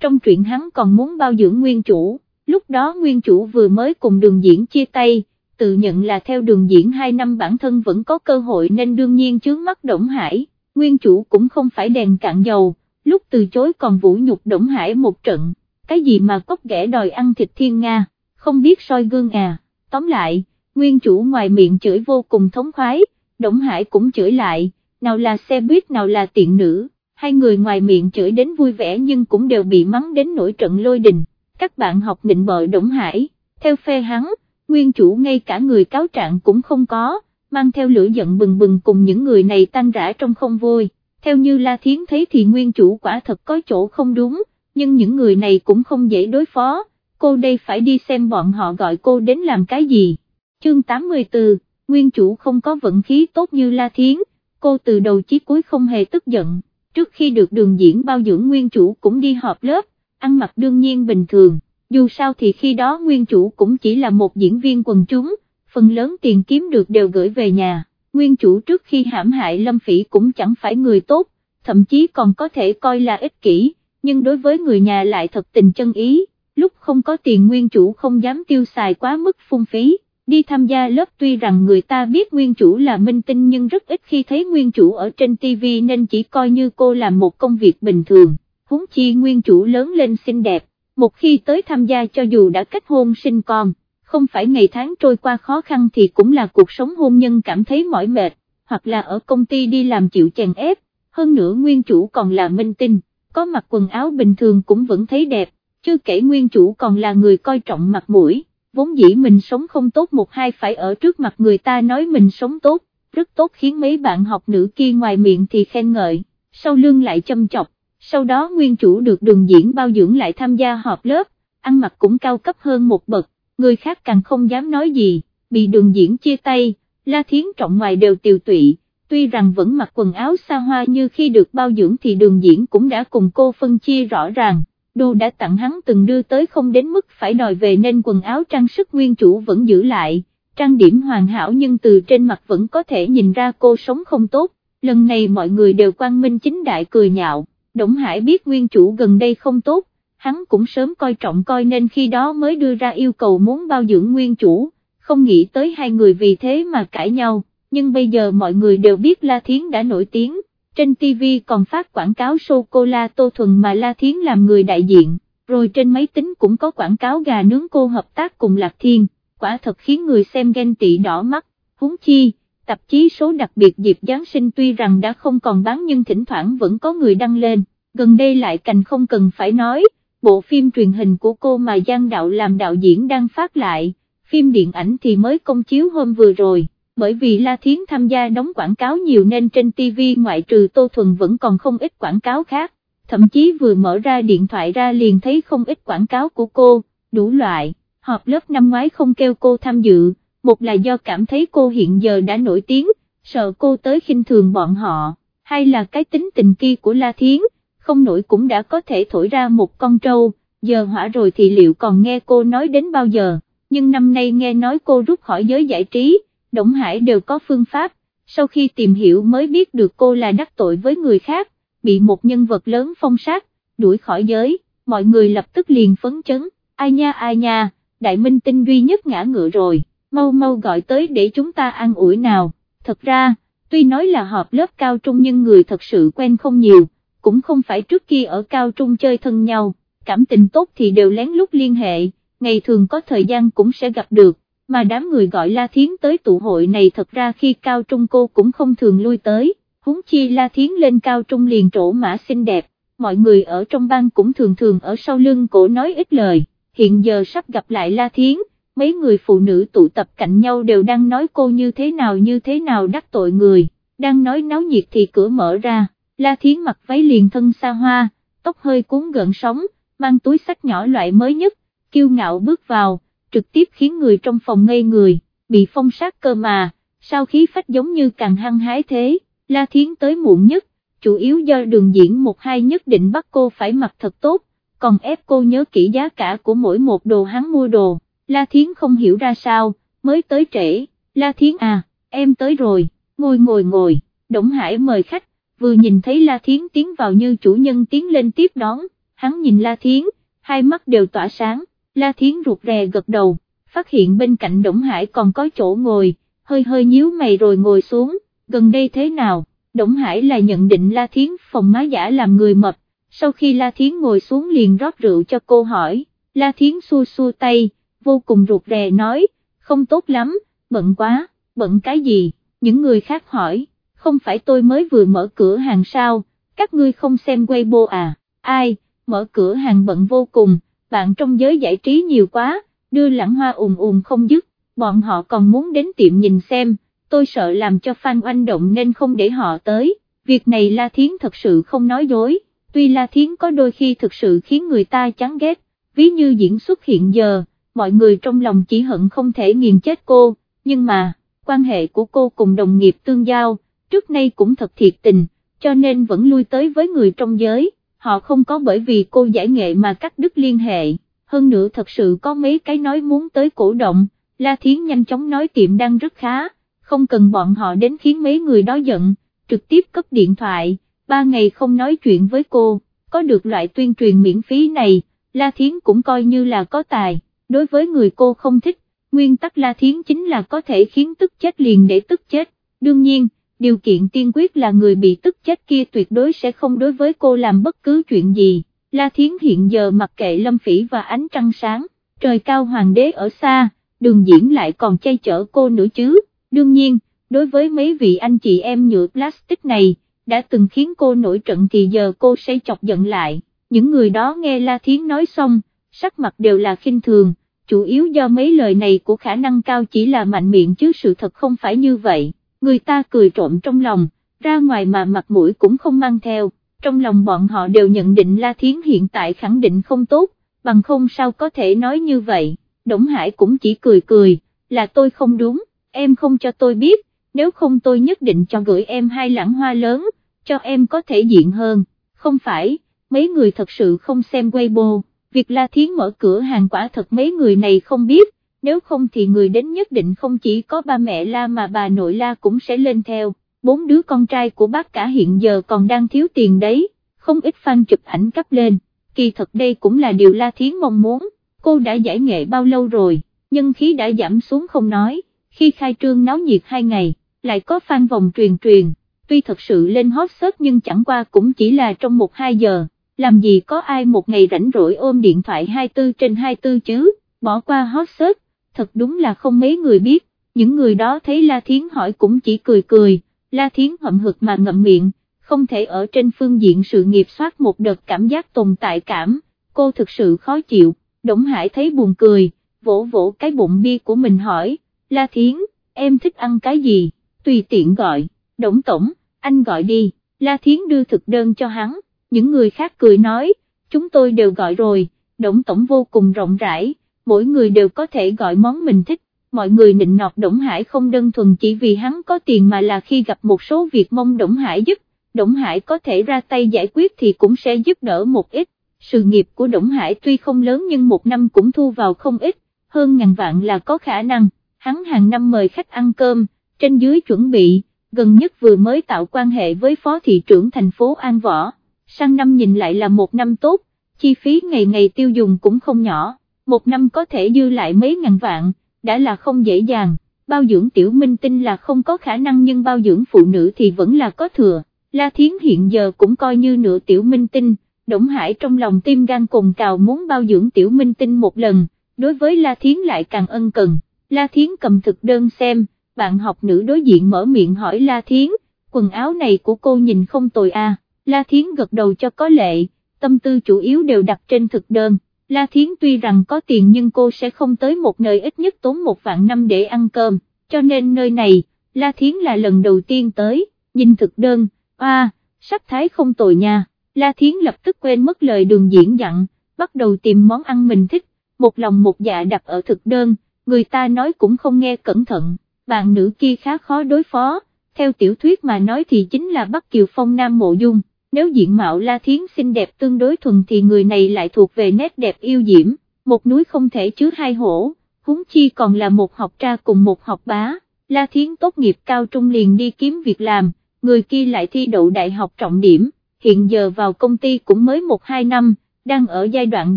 trong truyện hắn còn muốn bao dưỡng nguyên chủ, lúc đó nguyên chủ vừa mới cùng đường diễn chia tay, tự nhận là theo đường diễn 2 năm bản thân vẫn có cơ hội nên đương nhiên chướng mắt Đổng Hải, nguyên chủ cũng không phải đèn cạn dầu, lúc từ chối còn vũ nhục Đổng Hải một trận, cái gì mà cốc ghẻ đòi ăn thịt thiên Nga, không biết soi gương à, tóm lại, nguyên chủ ngoài miệng chửi vô cùng thống khoái, Đổng Hải cũng chửi lại, nào là xe buýt nào là tiện nữ, hai người ngoài miệng chửi đến vui vẻ nhưng cũng đều bị mắng đến nổi trận lôi đình, các bạn học định bợ Đổng Hải, theo phe hắn, nguyên chủ ngay cả người cáo trạng cũng không có, mang theo lửa giận bừng bừng cùng những người này tan rã trong không vui, theo như La Thiến thấy thì nguyên chủ quả thật có chỗ không đúng, nhưng những người này cũng không dễ đối phó, cô đây phải đi xem bọn họ gọi cô đến làm cái gì. Chương 84, nguyên chủ không có vận khí tốt như La Thiến, cô từ đầu chí cuối không hề tức giận, trước khi được đường diễn bao dưỡng nguyên chủ cũng đi họp lớp, ăn mặc đương nhiên bình thường, dù sao thì khi đó nguyên chủ cũng chỉ là một diễn viên quần chúng, phần lớn tiền kiếm được đều gửi về nhà, nguyên chủ trước khi hãm hại Lâm Phỉ cũng chẳng phải người tốt, thậm chí còn có thể coi là ích kỷ, nhưng đối với người nhà lại thật tình chân ý, lúc không có tiền nguyên chủ không dám tiêu xài quá mức phung phí. Đi tham gia lớp tuy rằng người ta biết nguyên chủ là minh tinh nhưng rất ít khi thấy nguyên chủ ở trên TV nên chỉ coi như cô làm một công việc bình thường, huống chi nguyên chủ lớn lên xinh đẹp, một khi tới tham gia cho dù đã kết hôn sinh con, không phải ngày tháng trôi qua khó khăn thì cũng là cuộc sống hôn nhân cảm thấy mỏi mệt, hoặc là ở công ty đi làm chịu chèn ép, hơn nữa nguyên chủ còn là minh tinh, có mặc quần áo bình thường cũng vẫn thấy đẹp, chưa kể nguyên chủ còn là người coi trọng mặt mũi, vốn dĩ mình sống không tốt một hai phải ở trước mặt người ta nói mình sống tốt, rất tốt khiến mấy bạn học nữ kia ngoài miệng thì khen ngợi, sau lưng lại châm chọc, sau đó nguyên chủ được đường diễn bao dưỡng lại tham gia họp lớp, ăn mặc cũng cao cấp hơn một bậc, người khác càng không dám nói gì, bị đường diễn chia tay, La Thiến trọng ngoài đều tiều tụy, tuy rằng vẫn mặc quần áo xa hoa như khi được bao dưỡng thì đường diễn cũng đã cùng cô phân chia rõ ràng, đồ đã tặng hắn từng đưa tới không đến mức phải đòi về nên quần áo trang sức nguyên chủ vẫn giữ lại, trang điểm hoàn hảo nhưng từ trên mặt vẫn có thể nhìn ra cô sống không tốt, lần này mọi người đều quang minh chính đại cười nhạo, Đổng Hải biết nguyên chủ gần đây không tốt, hắn cũng sớm coi trọng coi nên khi đó mới đưa ra yêu cầu muốn bao dưỡng nguyên chủ, không nghĩ tới hai người vì thế mà cãi nhau, nhưng bây giờ mọi người đều biết La Thiến đã nổi tiếng, trên TV còn phát quảng cáo sô-cô-la Tô Thuần mà La Thiến làm người đại diện, rồi trên máy tính cũng có quảng cáo gà nướng cô hợp tác cùng Lạc Thiên, quả thật khiến người xem ghen tị đỏ mắt, huống chi. Tạp chí số đặc biệt dịp Giáng sinh tuy rằng đã không còn bán nhưng thỉnh thoảng vẫn có người đăng lên, gần đây lại cành không cần phải nói, bộ phim truyền hình của cô mà Giang Đạo làm đạo diễn đang phát lại, phim điện ảnh thì mới công chiếu hôm vừa rồi, bởi vì La Thiến tham gia đóng quảng cáo nhiều nên trên TV ngoại trừ Tô Thuần vẫn còn không ít quảng cáo khác, thậm chí vừa mở ra điện thoại ra liền thấy không ít quảng cáo của cô, đủ loại, họp lớp năm ngoái không kêu cô tham dự, một là do cảm thấy cô hiện giờ đã nổi tiếng, sợ cô tới khinh thường bọn họ, hay là cái tính tình kia của La Thiến không nổi cũng đã có thể thổi ra một con trâu, giờ hỏa rồi thì liệu còn nghe cô nói đến bao giờ, nhưng năm nay nghe nói cô rút khỏi giới giải trí, Đổng Hải đều có phương pháp, sau khi tìm hiểu mới biết được cô là đắc tội với người khác, bị một nhân vật lớn phong sát, đuổi khỏi giới, mọi người lập tức liền phấn chấn, ai nha ai nha, đại minh tinh duy nhất ngã ngựa rồi, mau mau gọi tới để chúng ta an ủi nào, thật ra, tuy nói là họp lớp cao trung nhưng người thật sự quen không nhiều cũng không phải trước kia ở cao trung chơi thân nhau, cảm tình tốt thì đều lén lút liên hệ, ngày thường có thời gian cũng sẽ gặp được, mà đám người gọi La Thiến tới tụ hội này thật ra khi cao trung cô cũng không thường lui tới, huống chi La Thiến lên cao trung liền trổ mã xinh đẹp, mọi người ở trong bang cũng thường thường ở sau lưng cổ nói ít lời, hiện giờ sắp gặp lại La Thiến, mấy người phụ nữ tụ tập cạnh nhau đều đang nói cô như thế nào như thế nào đắc tội người, đang nói náo nhiệt thì cửa mở ra. La Thiến mặc váy liền thân xa hoa, tóc hơi cuốn gợn sóng, mang túi sách nhỏ loại mới nhất, kiêu ngạo bước vào, trực tiếp khiến người trong phòng ngây người, bị phong sát cơ mà, sao khí phách giống như càng hăng hái thế, La Thiến tới muộn nhất, chủ yếu do đường diễn một hai nhất định bắt cô phải mặc thật tốt, còn ép cô nhớ kỹ giá cả của mỗi một đồ hắn mua đồ, La Thiến không hiểu ra sao, mới tới trễ, La Thiến à, em tới rồi, ngồi ngồi ngồi, Đổng Hải mời khách, vừa nhìn thấy La Thiến tiến vào như chủ nhân tiến lên tiếp đón, hắn nhìn La Thiến, hai mắt đều tỏa sáng, La Thiến ruột rè gật đầu, phát hiện bên cạnh Đổng Hải còn có chỗ ngồi, hơi hơi nhíu mày rồi ngồi xuống, gần đây thế nào, Đổng Hải là nhận định La Thiến phòng má giả làm người mập, sau khi La Thiến ngồi xuống liền rót rượu cho cô hỏi, La Thiến xua xua tay, vô cùng ruột rè nói, không tốt lắm, bận quá, bận cái gì, những người khác hỏi, không phải tôi mới vừa mở cửa hàng sao, các ngươi không xem Weibo à, ai, mở cửa hàng bận vô cùng, bạn trong giới giải trí nhiều quá, đưa lãng hoa ùm ùm không dứt, bọn họ còn muốn đến tiệm nhìn xem, tôi sợ làm cho fan oanh động nên không để họ tới, việc này La Thiến thật sự không nói dối, tuy La Thiến có đôi khi thực sự khiến người ta chán ghét, ví như diễn xuất hiện giờ, mọi người trong lòng chỉ hận không thể nghiền chết cô, nhưng mà, quan hệ của cô cùng đồng nghiệp tương giao, trước nay cũng thật thiệt tình, cho nên vẫn lui tới với người trong giới, họ không có bởi vì cô giải nghệ mà cắt đứt liên hệ, hơn nữa thật sự có mấy cái nói muốn tới cổ động, La Thiến nhanh chóng nói tiệm đang rất khá, không cần bọn họ đến khiến mấy người đó giận, trực tiếp cấp điện thoại, ba ngày không nói chuyện với cô, có được loại tuyên truyền miễn phí này, La Thiến cũng coi như là có tài, đối với người cô không thích, nguyên tắc La Thiến chính là có thể khiến tức chết liền để tức chết, đương nhiên, điều kiện tiên quyết là người bị tức chết kia tuyệt đối sẽ không đối với cô làm bất cứ chuyện gì, La Thiến hiện giờ mặc kệ Lâm Phỉ và ánh trăng sáng, trời cao hoàng đế ở xa, đường diễn lại còn chay chở cô nữa chứ, đương nhiên, đối với mấy vị anh chị em nhựa plastic này, đã từng khiến cô nổi trận thì giờ cô sẽ chọc giận lại, những người đó nghe La Thiến nói xong, sắc mặt đều là khinh thường, chủ yếu do mấy lời này của khả năng cao chỉ là mạnh miệng chứ sự thật không phải như vậy, người ta cười trộm trong lòng, ra ngoài mà mặt mũi cũng không mang theo, trong lòng bọn họ đều nhận định La Thiến hiện tại khẳng định không tốt, bằng không sao có thể nói như vậy, Đổng Hải cũng chỉ cười cười, là tôi không đúng, em không cho tôi biết, nếu không tôi nhất định cho gửi em hai lãng hoa lớn, cho em có thể diện hơn, không phải, mấy người thật sự không xem Weibo việc La Thiến mở cửa hàng quả thật mấy người này không biết, nếu không thì người đến nhất định không chỉ có ba mẹ La mà bà nội La cũng sẽ lên theo, bốn đứa con trai của bác cả hiện giờ còn đang thiếu tiền đấy, không ít fan chụp ảnh cấp lên, kỳ thật đây cũng là điều La Thiến mong muốn, cô đã giải nghệ bao lâu rồi, nhân khí đã giảm xuống không nói, khi khai trương náo nhiệt hai ngày, lại có fan vòng truyền truyền, tuy thật sự lên hot search nhưng chẳng qua cũng chỉ là trong một hai giờ làm gì có ai một ngày rảnh rỗi ôm điện thoại 24 trên 24 chứ, bỏ qua hot search, thật đúng là không mấy người biết, những người đó thấy La Thiến hỏi cũng chỉ cười cười, La Thiến hậm hực mà ngậm miệng, không thể ở trên phương diện sự nghiệp soát một đợt cảm giác tồn tại cảm, cô thực sự khó chịu, Đổng Hải thấy buồn cười, vỗ vỗ cái bụng bia của mình hỏi, La Thiến, em thích ăn cái gì, tùy tiện gọi, Đổng Tổng, anh gọi đi, La Thiến đưa thực đơn cho hắn những người khác cười nói, chúng tôi đều gọi rồi, Đổng Tổng vô cùng rộng rãi, mỗi người đều có thể gọi món mình thích, mọi người nịnh nọt Đổng Hải không đơn thuần chỉ vì hắn có tiền mà là khi gặp một số việc mong Đổng Hải giúp, Đổng Hải có thể ra tay giải quyết thì cũng sẽ giúp đỡ một ít, sự nghiệp của Đổng Hải tuy không lớn nhưng một năm cũng thu vào không ít, hơn ngàn vạn là có khả năng, hắn hàng năm mời khách ăn cơm, trên dưới chuẩn bị, gần nhất vừa mới tạo quan hệ với phó thị trưởng thành phố An Võ sang năm nhìn lại là một năm tốt, chi phí ngày ngày tiêu dùng cũng không nhỏ, một năm có thể dư lại mấy ngàn vạn, đã là không dễ dàng, bao dưỡng tiểu minh tinh là không có khả năng nhưng bao dưỡng phụ nữ thì vẫn là có thừa, La Thiến hiện giờ cũng coi như nửa tiểu minh tinh, Đổng Hải trong lòng tim gan cùng cào muốn bao dưỡng tiểu minh tinh một lần, đối với La Thiến lại càng ân cần, La Thiến cầm thực đơn xem, bạn học nữ đối diện mở miệng hỏi La Thiến, quần áo này của cô nhìn không tồi à. La Thiến gật đầu cho có lệ, tâm tư chủ yếu đều đặt trên thực đơn, La Thiến tuy rằng có tiền nhưng cô sẽ không tới một nơi ít nhất tốn một vạn năm để ăn cơm, cho nên nơi này, La Thiến là lần đầu tiên tới, nhìn thực đơn, a, sắc thái không tồi nha, La Thiến lập tức quên mất lời đường diễn dặn, bắt đầu tìm món ăn mình thích, một lòng một dạ đặt ở thực đơn, người ta nói cũng không nghe cẩn thận, bạn nữ kia khá khó đối phó, theo tiểu thuyết mà nói thì chính là Bắc Kiều Phong Nam Mộ Dung nếu diện mạo La Thiến xinh đẹp tương đối thuần thì người này lại thuộc về nét đẹp yêu diễm, một núi không thể chứa hai hổ, huống chi còn là một học tra cùng một học bá, La Thiến tốt nghiệp cao trung liền đi kiếm việc làm, người kia lại thi đậu đại học trọng điểm, hiện giờ vào công ty cũng mới 1-2 năm, đang ở giai đoạn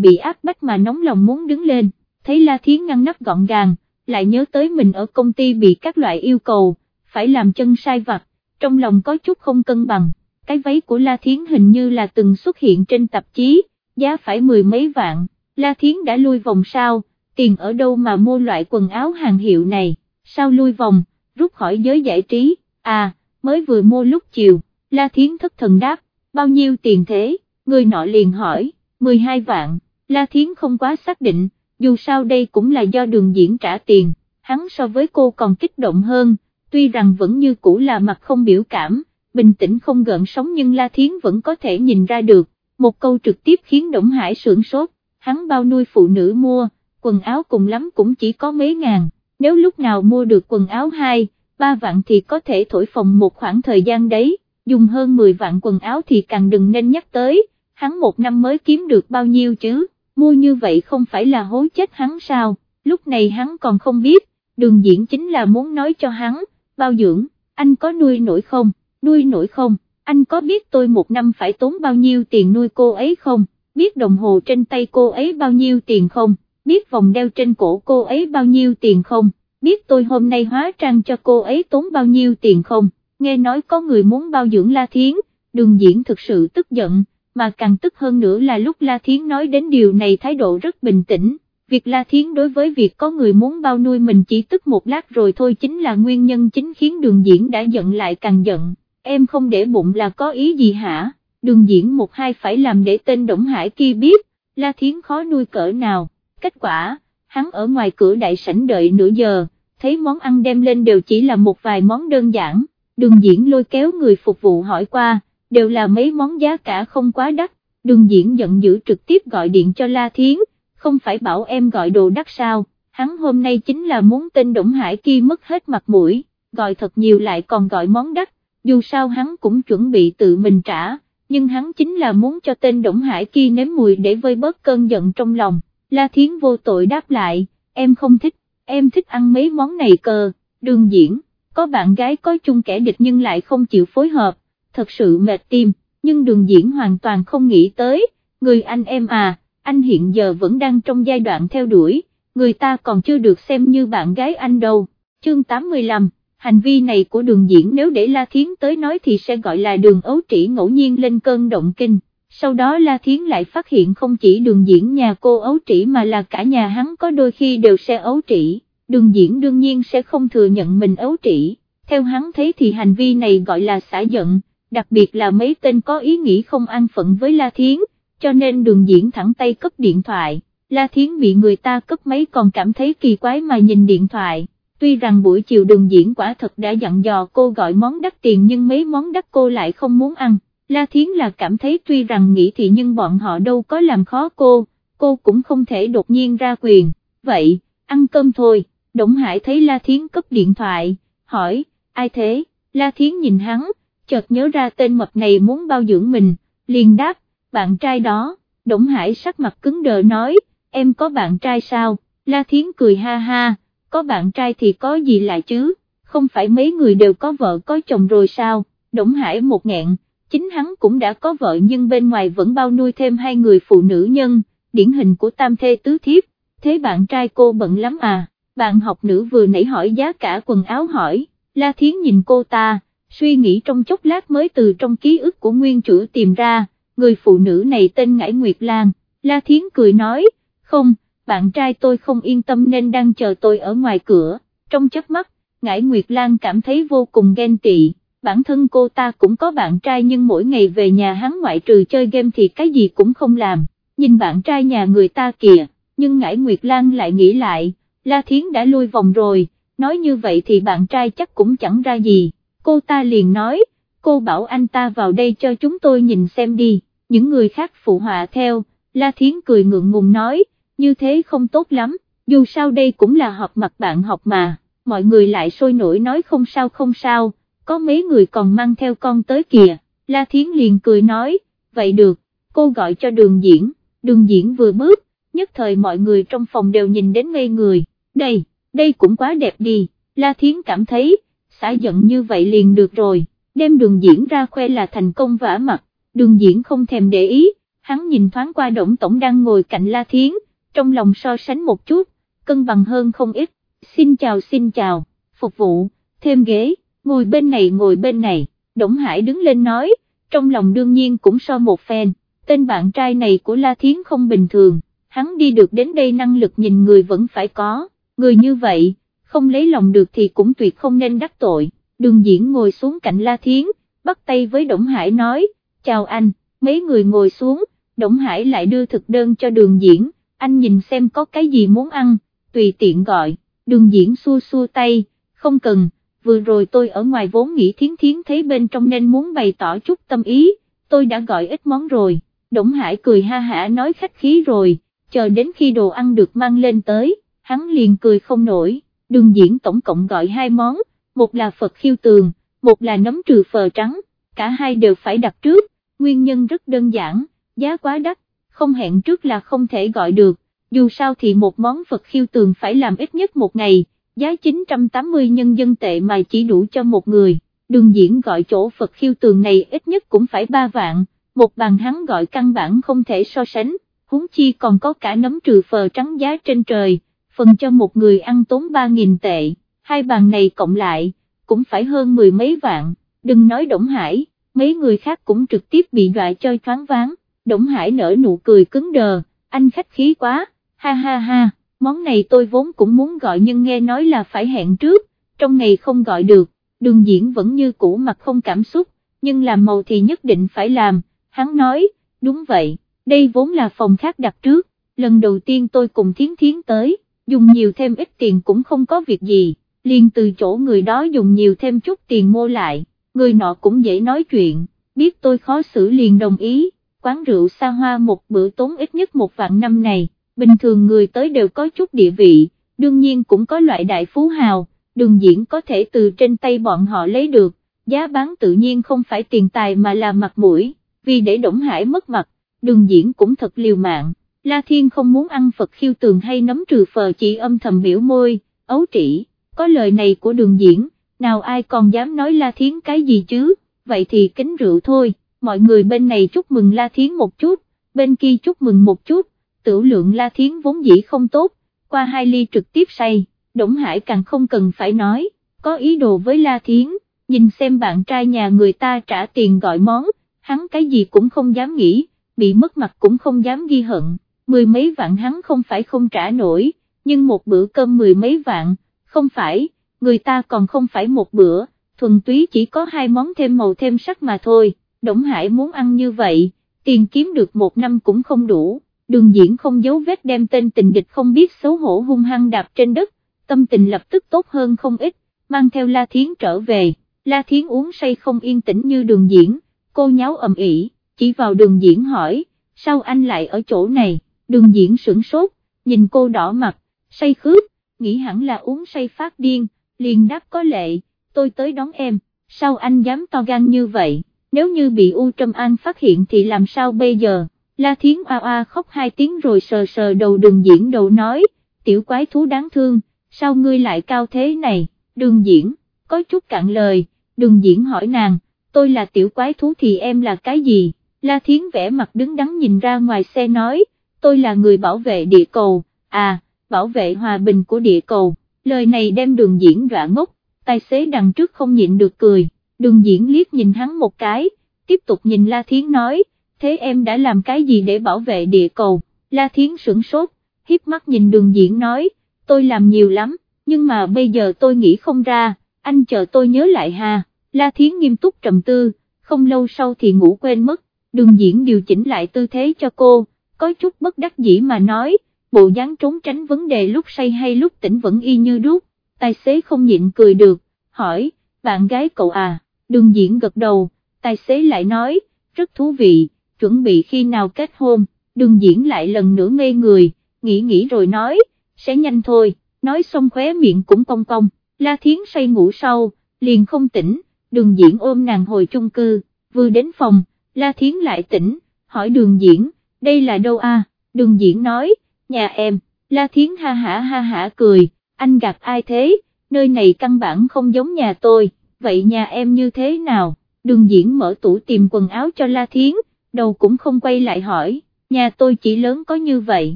bị áp bách mà nóng lòng muốn đứng lên, thấy La Thiến ngăn nắp gọn gàng, lại nhớ tới mình ở công ty bị các loại yêu cầu, phải làm chân sai vặt, trong lòng có chút không cân bằng, cái váy của La Thiến hình như là từng xuất hiện trên tạp chí, giá phải mười mấy vạn, La Thiến đã lui vòng sao, tiền ở đâu mà mua loại quần áo hàng hiệu này, sao lui vòng, rút khỏi giới giải trí, à, mới vừa mua lúc chiều, La Thiến thất thần đáp, bao nhiêu tiền thế, người nọ liền hỏi, 12 vạn, La Thiến không quá xác định, dù sao đây cũng là do đường diễn trả tiền, hắn so với cô còn kích động hơn, tuy rằng vẫn như cũ là mặt không biểu cảm, bình tĩnh không gợn sóng nhưng La Thiến vẫn có thể nhìn ra được, một câu trực tiếp khiến Đổng Hải sưởng sốt, hắn bao nuôi phụ nữ mua, quần áo cùng lắm cũng chỉ có mấy ngàn, nếu lúc nào mua được quần áo 2, 3 vạn thì có thể thổi phòng một khoảng thời gian đấy, dùng hơn 10 vạn quần áo thì càng đừng nên nhắc tới, hắn một năm mới kiếm được bao nhiêu chứ, mua như vậy không phải là hối chết hắn sao, lúc này hắn còn không biết, đường diễn chính là muốn nói cho hắn, bao dưỡng, anh có nuôi nổi không, nuôi nổi không, anh có biết tôi một năm phải tốn bao nhiêu tiền nuôi cô ấy không, biết đồng hồ trên tay cô ấy bao nhiêu tiền không, biết vòng đeo trên cổ cô ấy bao nhiêu tiền không, biết tôi hôm nay hóa trang cho cô ấy tốn bao nhiêu tiền không, nghe nói có người muốn bao dưỡng La Thiến, đường diễn thực sự tức giận, mà càng tức hơn nữa là lúc La Thiến nói đến điều này thái độ rất bình tĩnh, việc La Thiến đối với việc có người muốn bao nuôi mình chỉ tức một lát rồi thôi chính là nguyên nhân chính khiến đường diễn đã giận lại càng giận, em không để bụng là có ý gì hả, đường diễn một hai phải làm để tên Đổng Hải kia biết, La Thiến khó nuôi cỡ nào, kết quả, hắn ở ngoài cửa đại sảnh đợi nửa giờ, thấy món ăn đem lên đều chỉ là một vài món đơn giản, đường diễn lôi kéo người phục vụ hỏi qua, đều là mấy món giá cả không quá đắt, đường diễn giận dữ trực tiếp gọi điện cho La Thiến, không phải bảo em gọi đồ đắt sao, hắn hôm nay chính là muốn tên Đổng Hải kia mất hết mặt mũi, gọi thật nhiều lại còn gọi món đắt, dù sao hắn cũng chuẩn bị tự mình trả, nhưng hắn chính là muốn cho tên Đổng Hải kia nếm mùi để vơi bớt cơn giận trong lòng, La Thiến vô tội đáp lại, em không thích, em thích ăn mấy món này cơ, đường diễn, có bạn gái có chung kẻ địch nhưng lại không chịu phối hợp, thật sự mệt tim, nhưng đường diễn hoàn toàn không nghĩ tới, người anh em à, anh hiện giờ vẫn đang trong giai đoạn theo đuổi, người ta còn chưa được xem như bạn gái anh đâu, chương 85 hành vi này của đường diễn nếu để La Thiến tới nói thì sẽ gọi là đường ấu trĩ ngẫu nhiên lên cơn động kinh, sau đó La Thiến lại phát hiện không chỉ đường diễn nhà cô ấu trĩ mà là cả nhà hắn có đôi khi đều sẽ ấu trĩ, đường diễn đương nhiên sẽ không thừa nhận mình ấu trĩ, theo hắn thấy thì hành vi này gọi là xả giận, đặc biệt là mấy tên có ý nghĩ không an phận với La Thiến, cho nên đường diễn thẳng tay cấp điện thoại, La Thiến bị người ta cấp máy còn cảm thấy kỳ quái mà nhìn điện thoại, tuy rằng buổi chiều đường diễn quả thật đã dặn dò cô gọi món đắt tiền nhưng mấy món đắt cô lại không muốn ăn, La Thiến là cảm thấy tuy rằng nghĩ thì nhưng bọn họ đâu có làm khó cô, cô cũng không thể đột nhiên ra quyền, vậy, ăn cơm thôi, Đổng Hải thấy La Thiến cấp điện thoại, hỏi, ai thế, La Thiến nhìn hắn, chợt nhớ ra tên mập này muốn bao dưỡng mình, liền đáp, bạn trai đó, Đổng Hải sắc mặt cứng đờ nói, em có bạn trai sao, La Thiến cười ha ha, có bạn trai thì có gì lạ chứ, không phải mấy người đều có vợ có chồng rồi sao, Đổng Hải một nghẹn, chính hắn cũng đã có vợ nhưng bên ngoài vẫn bao nuôi thêm hai người phụ nữ nhân, điển hình của tam thê tứ thiếp, thế bạn trai cô bận lắm à, bạn học nữ vừa nãy hỏi giá cả quần áo hỏi, La Thiến nhìn cô ta, suy nghĩ trong chốc lát mới từ trong ký ức của nguyên chủ tìm ra, người phụ nữ này tên Ngải Nguyệt Lan, La Thiến cười nói, không, bạn trai tôi không yên tâm nên đang chờ tôi ở ngoài cửa, trong chớp mắt, Ngải Nguyệt Lan cảm thấy vô cùng ghen tị, bản thân cô ta cũng có bạn trai nhưng mỗi ngày về nhà hắn ngoại trừ chơi game thì cái gì cũng không làm, nhìn bạn trai nhà người ta kìa, nhưng Ngải Nguyệt Lan lại nghĩ lại, La Thiến đã lui vòng rồi, nói như vậy thì bạn trai chắc cũng chẳng ra gì, cô ta liền nói, cô bảo anh ta vào đây cho chúng tôi nhìn xem đi, những người khác phụ họa theo, La Thiến cười ngượng ngùng nói, như thế không tốt lắm, dù sao đây cũng là họp mặt bạn học mà, mọi người lại sôi nổi nói không sao không sao, có mấy người còn mang theo con tới kìa, La Thiến liền cười nói, vậy được, cô gọi cho đường diễn, đường diễn vừa bước, nhất thời mọi người trong phòng đều nhìn đến ngây người, đây, đây cũng quá đẹp đi, La Thiến cảm thấy, xả giận như vậy liền được rồi, đem đường diễn ra khoe là thành công vả mặt, đường diễn không thèm để ý, hắn nhìn thoáng qua Đổng Tổng đang ngồi cạnh La Thiến, trong lòng so sánh một chút, cân bằng hơn không ít, xin chào xin chào, phục vụ, thêm ghế, ngồi bên này ngồi bên này, Đổng Hải đứng lên nói, trong lòng đương nhiên cũng so một phen, tên bạn trai này của La Thiến không bình thường, hắn đi được đến đây năng lực nhìn người vẫn phải có, người như vậy, không lấy lòng được thì cũng tuyệt không nên đắc tội, đường diễn ngồi xuống cạnh La Thiến, bắt tay với Đổng Hải nói, chào anh, mấy người ngồi xuống, Đổng Hải lại đưa thực đơn cho đường diễn, anh nhìn xem có cái gì muốn ăn, tùy tiện gọi, đường diễn xua xua tay, không cần, vừa rồi tôi ở ngoài vốn nghĩ thiến thiến thấy bên trong nên muốn bày tỏ chút tâm ý, tôi đã gọi ít món rồi, Đổng Hải cười ha hả nói khách khí rồi, chờ đến khi đồ ăn được mang lên tới, hắn liền cười không nổi, đường diễn tổng cộng gọi hai món, một là Phật khiêu tường, một là nấm trừ phờ trắng, cả hai đều phải đặt trước, nguyên nhân rất đơn giản, giá quá đắt, không hẹn trước là không thể gọi được, dù sao thì một món Phật khiêu tường phải làm ít nhất một ngày, giá 980 nhân dân tệ mà chỉ đủ cho một người, đường diễn gọi chỗ Phật khiêu tường này ít nhất cũng phải 3 vạn, một bàn hắn gọi căn bản không thể so sánh, huống chi còn có cả nấm trừ phờ trắng giá trên trời, phần cho một người ăn tốn 3.000 tệ, hai bàn này cộng lại, cũng phải hơn mười mấy vạn, đừng nói Đổng Hải, mấy người khác cũng trực tiếp bị đọa chơi thoáng váng, Đổng Hải nở nụ cười cứng đờ, anh khách khí quá, ha ha ha, món này tôi vốn cũng muốn gọi nhưng nghe nói là phải hẹn trước, trong ngày không gọi được, đường diễn vẫn như cũ mặt không cảm xúc, nhưng làm màu thì nhất định phải làm, hắn nói, đúng vậy, đây vốn là phòng khác đặt trước, lần đầu tiên tôi cùng thiến thiến tới, dùng nhiều thêm ít tiền cũng không có việc gì, liền từ chỗ người đó dùng nhiều thêm chút tiền mua lại, người nọ cũng dễ nói chuyện, biết tôi khó xử liền đồng ý, quán rượu xa hoa một bữa tốn ít nhất một vạn năm này, bình thường người tới đều có chút địa vị, đương nhiên cũng có loại đại phú hào, đường diễn có thể từ trên tay bọn họ lấy được, giá bán tự nhiên không phải tiền tài mà là mặt mũi, vì để Đổng Hải mất mặt, đường diễn cũng thật liều mạng, La Thiên không muốn ăn Phật khiêu tường hay nấm trừ phờ chỉ âm thầm biểu môi, ấu trĩ, có lời này của đường diễn, nào ai còn dám nói La Thiến cái gì chứ, vậy thì kính rượu thôi, mọi người bên này chúc mừng La Thiến một chút, bên kia chúc mừng một chút, Tiểu lượng La Thiến vốn dĩ không tốt, qua hai ly trực tiếp say, Đổng Hải càng không cần phải nói, có ý đồ với La Thiến, nhìn xem bạn trai nhà người ta trả tiền gọi món, hắn cái gì cũng không dám nghĩ, bị mất mặt cũng không dám ghi hận mười mấy vạn hắn không phải không trả nổi, nhưng một bữa cơm mười mấy vạn, không phải, người ta còn không phải một bữa, thuần túy chỉ có hai món thêm màu thêm sắc mà thôi, Đổng Hải muốn ăn như vậy, tiền kiếm được một năm cũng không đủ, đường diễn không giấu vết đem tên tình địch không biết xấu hổ hung hăng đạp trên đất, tâm tình lập tức tốt hơn không ít, mang theo La Thiến trở về, La Thiến uống say không yên tĩnh như đường diễn, cô nháo ầm ĩ, chỉ vào đường diễn hỏi, sao anh lại ở chỗ này? đường diễn sửng sốt, nhìn cô đỏ mặt, say khướp, nghĩ hẳn là uống say phát điên, liền đáp có lệ, tôi tới đón em, sao anh dám to gan như vậy, nếu như bị U Trâm An phát hiện thì làm sao bây giờ, La Thiến oa oa khóc hai tiếng rồi sờ sờ đầu đường diễn đầu nói, tiểu quái thú đáng thương, sao ngươi lại cao thế này, đường diễn, có chút cạn lời, đường diễn hỏi nàng, tôi là tiểu quái thú thì em là cái gì, La Thiến vẽ mặt đứng đắn nhìn ra ngoài xe nói, tôi là người bảo vệ địa cầu, à, bảo vệ hòa bình của địa cầu, lời này đem đường diễn dọa ngốc, tài xế đằng trước không nhịn được cười, đường diễn liếc nhìn hắn một cái, tiếp tục nhìn La Thiến nói, thế em đã làm cái gì để bảo vệ địa cầu, La Thiến sửng sốt, hiếp mắt nhìn đường diễn nói, tôi làm nhiều lắm, nhưng mà bây giờ tôi nghĩ không ra, anh chờ tôi nhớ lại ha, La Thiến nghiêm túc trầm tư, không lâu sau thì ngủ quên mất, đường diễn điều chỉnh lại tư thế cho cô, có chút bất đắc dĩ mà nói, bộ dáng trốn tránh vấn đề lúc say hay lúc tỉnh vẫn y như đúc, tài xế không nhịn cười được, hỏi, bạn gái cậu à, đường diễn gật đầu, tài xế lại nói, rất thú vị, chuẩn bị khi nào kết hôn, đường diễn lại lần nữa ngây người, nghĩ nghĩ rồi nói, sẽ nhanh thôi, nói xong khóe miệng cũng cong cong, la thiến say ngủ sau, liền không tỉnh, đường diễn ôm nàng hồi chung cư, vừa đến phòng, la thiến lại tỉnh, hỏi đường diễn, đây là đâu a? đường diễn nói, nhà em, La Thiến ha hả ha hả cười, anh gạt ai thế, nơi này căn bản không giống nhà tôi, vậy nhà em như thế nào, đường diễn mở tủ tìm quần áo cho La Thiến, đầu cũng không quay lại hỏi, nhà tôi chỉ lớn có như vậy,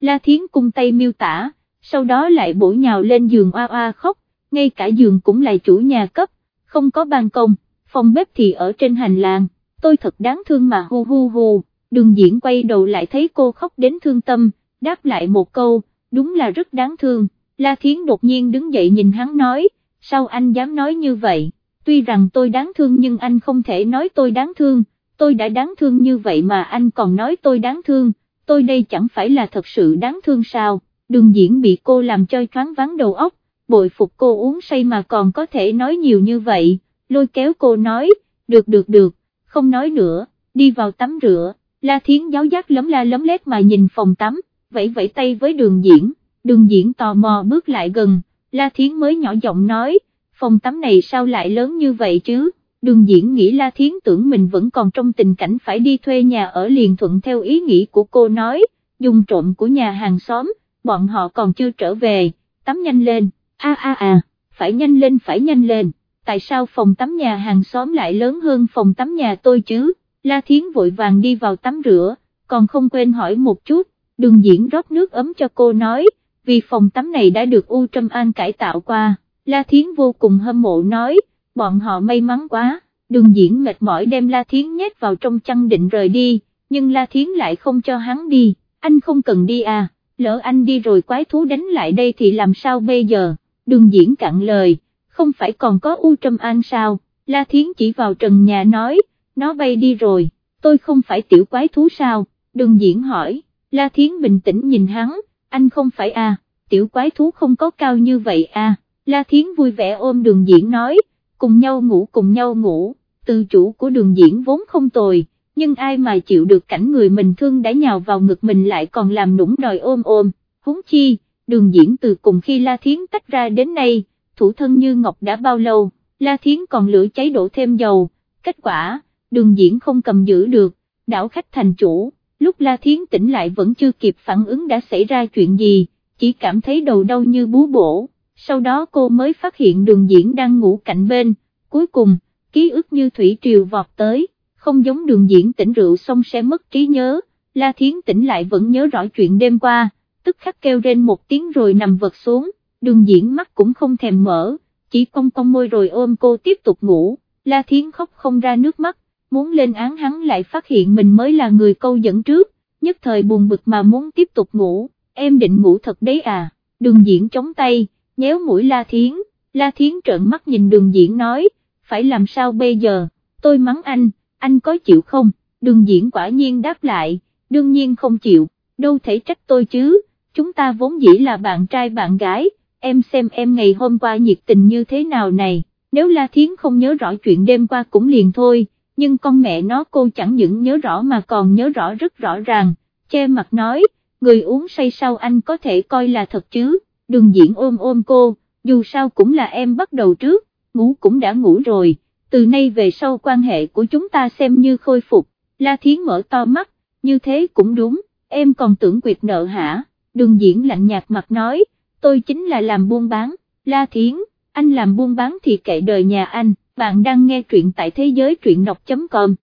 La Thiến cung tay miêu tả, sau đó lại bổ nhào lên giường oa oa khóc, ngay cả giường cũng là chủ nhà cấp, không có ban công, phòng bếp thì ở trên hành lang, tôi thật đáng thương mà hu hu hu, đường diễn quay đầu lại thấy cô khóc đến thương tâm, đáp lại một câu, đúng là rất đáng thương, La Thiến đột nhiên đứng dậy nhìn hắn nói, sao anh dám nói như vậy, tuy rằng tôi đáng thương nhưng anh không thể nói tôi đáng thương, tôi đã đáng thương như vậy mà anh còn nói tôi đáng thương, tôi đây chẳng phải là thật sự đáng thương sao, đường diễn bị cô làm cho choáng váng đầu óc, bội phục cô uống say mà còn có thể nói nhiều như vậy, lôi kéo cô nói, được được được, không nói nữa, đi vào tắm rửa, La Thiến giáo giác lấm la lấm lét mà nhìn phòng tắm, vẫy vẫy tay với đường diễn, đường diễn tò mò bước lại gần, La Thiến mới nhỏ giọng nói, phòng tắm này sao lại lớn như vậy chứ, đường diễn nghĩ La Thiến tưởng mình vẫn còn trong tình cảnh phải đi thuê nhà ở liền thuận theo ý nghĩ của cô nói, dùng trộm của nhà hàng xóm, bọn họ còn chưa trở về, tắm nhanh lên, a a a, phải nhanh lên phải nhanh lên, tại sao phòng tắm nhà hàng xóm lại lớn hơn phòng tắm nhà tôi chứ, La Thiến vội vàng đi vào tắm rửa, còn không quên hỏi một chút, đường diễn rót nước ấm cho cô nói, vì phòng tắm này đã được U Trâm An cải tạo qua, La Thiến vô cùng hâm mộ nói, bọn họ may mắn quá, đường diễn mệt mỏi đem La Thiến nhét vào trong chăn định rời đi, nhưng La Thiến lại không cho hắn đi, anh không cần đi à, lỡ anh đi rồi quái thú đánh lại đây thì làm sao bây giờ, đường diễn cạn lời, không phải còn có U Trâm An sao, La Thiến chỉ vào trần nhà nói, nó bay đi rồi, tôi không phải tiểu quái thú sao, đường diễn hỏi, La Thiến bình tĩnh nhìn hắn, anh không phải à, tiểu quái thú không có cao như vậy à, La Thiến vui vẻ ôm đường diễn nói, cùng nhau ngủ cùng nhau ngủ, từ chủ của đường diễn vốn không tồi, nhưng ai mà chịu được cảnh người mình thương đã nhào vào ngực mình lại còn làm nũng đòi ôm ôm, huống chi, đường diễn từ cùng khi La Thiến tách ra đến nay, thủ thân như ngọc đã bao lâu, La Thiến còn lửa cháy đổ thêm dầu, kết quả, đường diễn không cầm giữ được, đảo khách thành chủ, lúc La Thiến tỉnh lại vẫn chưa kịp phản ứng đã xảy ra chuyện gì, chỉ cảm thấy đầu đau như bú bổ, sau đó cô mới phát hiện đường diễn đang ngủ cạnh bên, cuối cùng, ký ức như thủy triều vọt tới, không giống đường diễn tỉnh rượu xong sẽ mất trí nhớ, La Thiến tỉnh lại vẫn nhớ rõ chuyện đêm qua, tức khắc kêu lên một tiếng rồi nằm vật xuống, đường diễn mắt cũng không thèm mở, chỉ cong cong môi rồi ôm cô tiếp tục ngủ, La Thiến khóc không ra nước mắt, muốn lên án hắn lại phát hiện mình mới là người câu dẫn trước, nhất thời buồn bực mà muốn tiếp tục ngủ, em định ngủ thật đấy à, đường diễn chống tay, nhéo mũi La Thiến, La Thiến trợn mắt nhìn đường diễn nói, phải làm sao bây giờ, tôi mắng anh, anh có chịu không, đường diễn quả nhiên đáp lại, đương nhiên không chịu, đâu thể trách tôi chứ, chúng ta vốn dĩ là bạn trai bạn gái, em xem em ngày hôm qua nhiệt tình như thế nào này, nếu La Thiến không nhớ rõ chuyện đêm qua cũng liền thôi, nhưng con mẹ nó cô chẳng những nhớ rõ mà còn nhớ rõ rất rõ ràng, che mặt nói, người uống say sao anh có thể coi là thật chứ, đường diễn ôm ôm cô, dù sao cũng là em bắt đầu trước, ngủ cũng đã ngủ rồi, từ nay về sau quan hệ của chúng ta xem như khôi phục, La Thiến mở to mắt, như thế cũng đúng, em còn tưởng quyệt nợ hả, đường diễn lạnh nhạt mặt nói, tôi chính là làm buôn bán, La Thiến, anh làm buôn bán thì kệ đời nhà anh, bạn đang nghe truyện tại thế giới truyện đọc.com.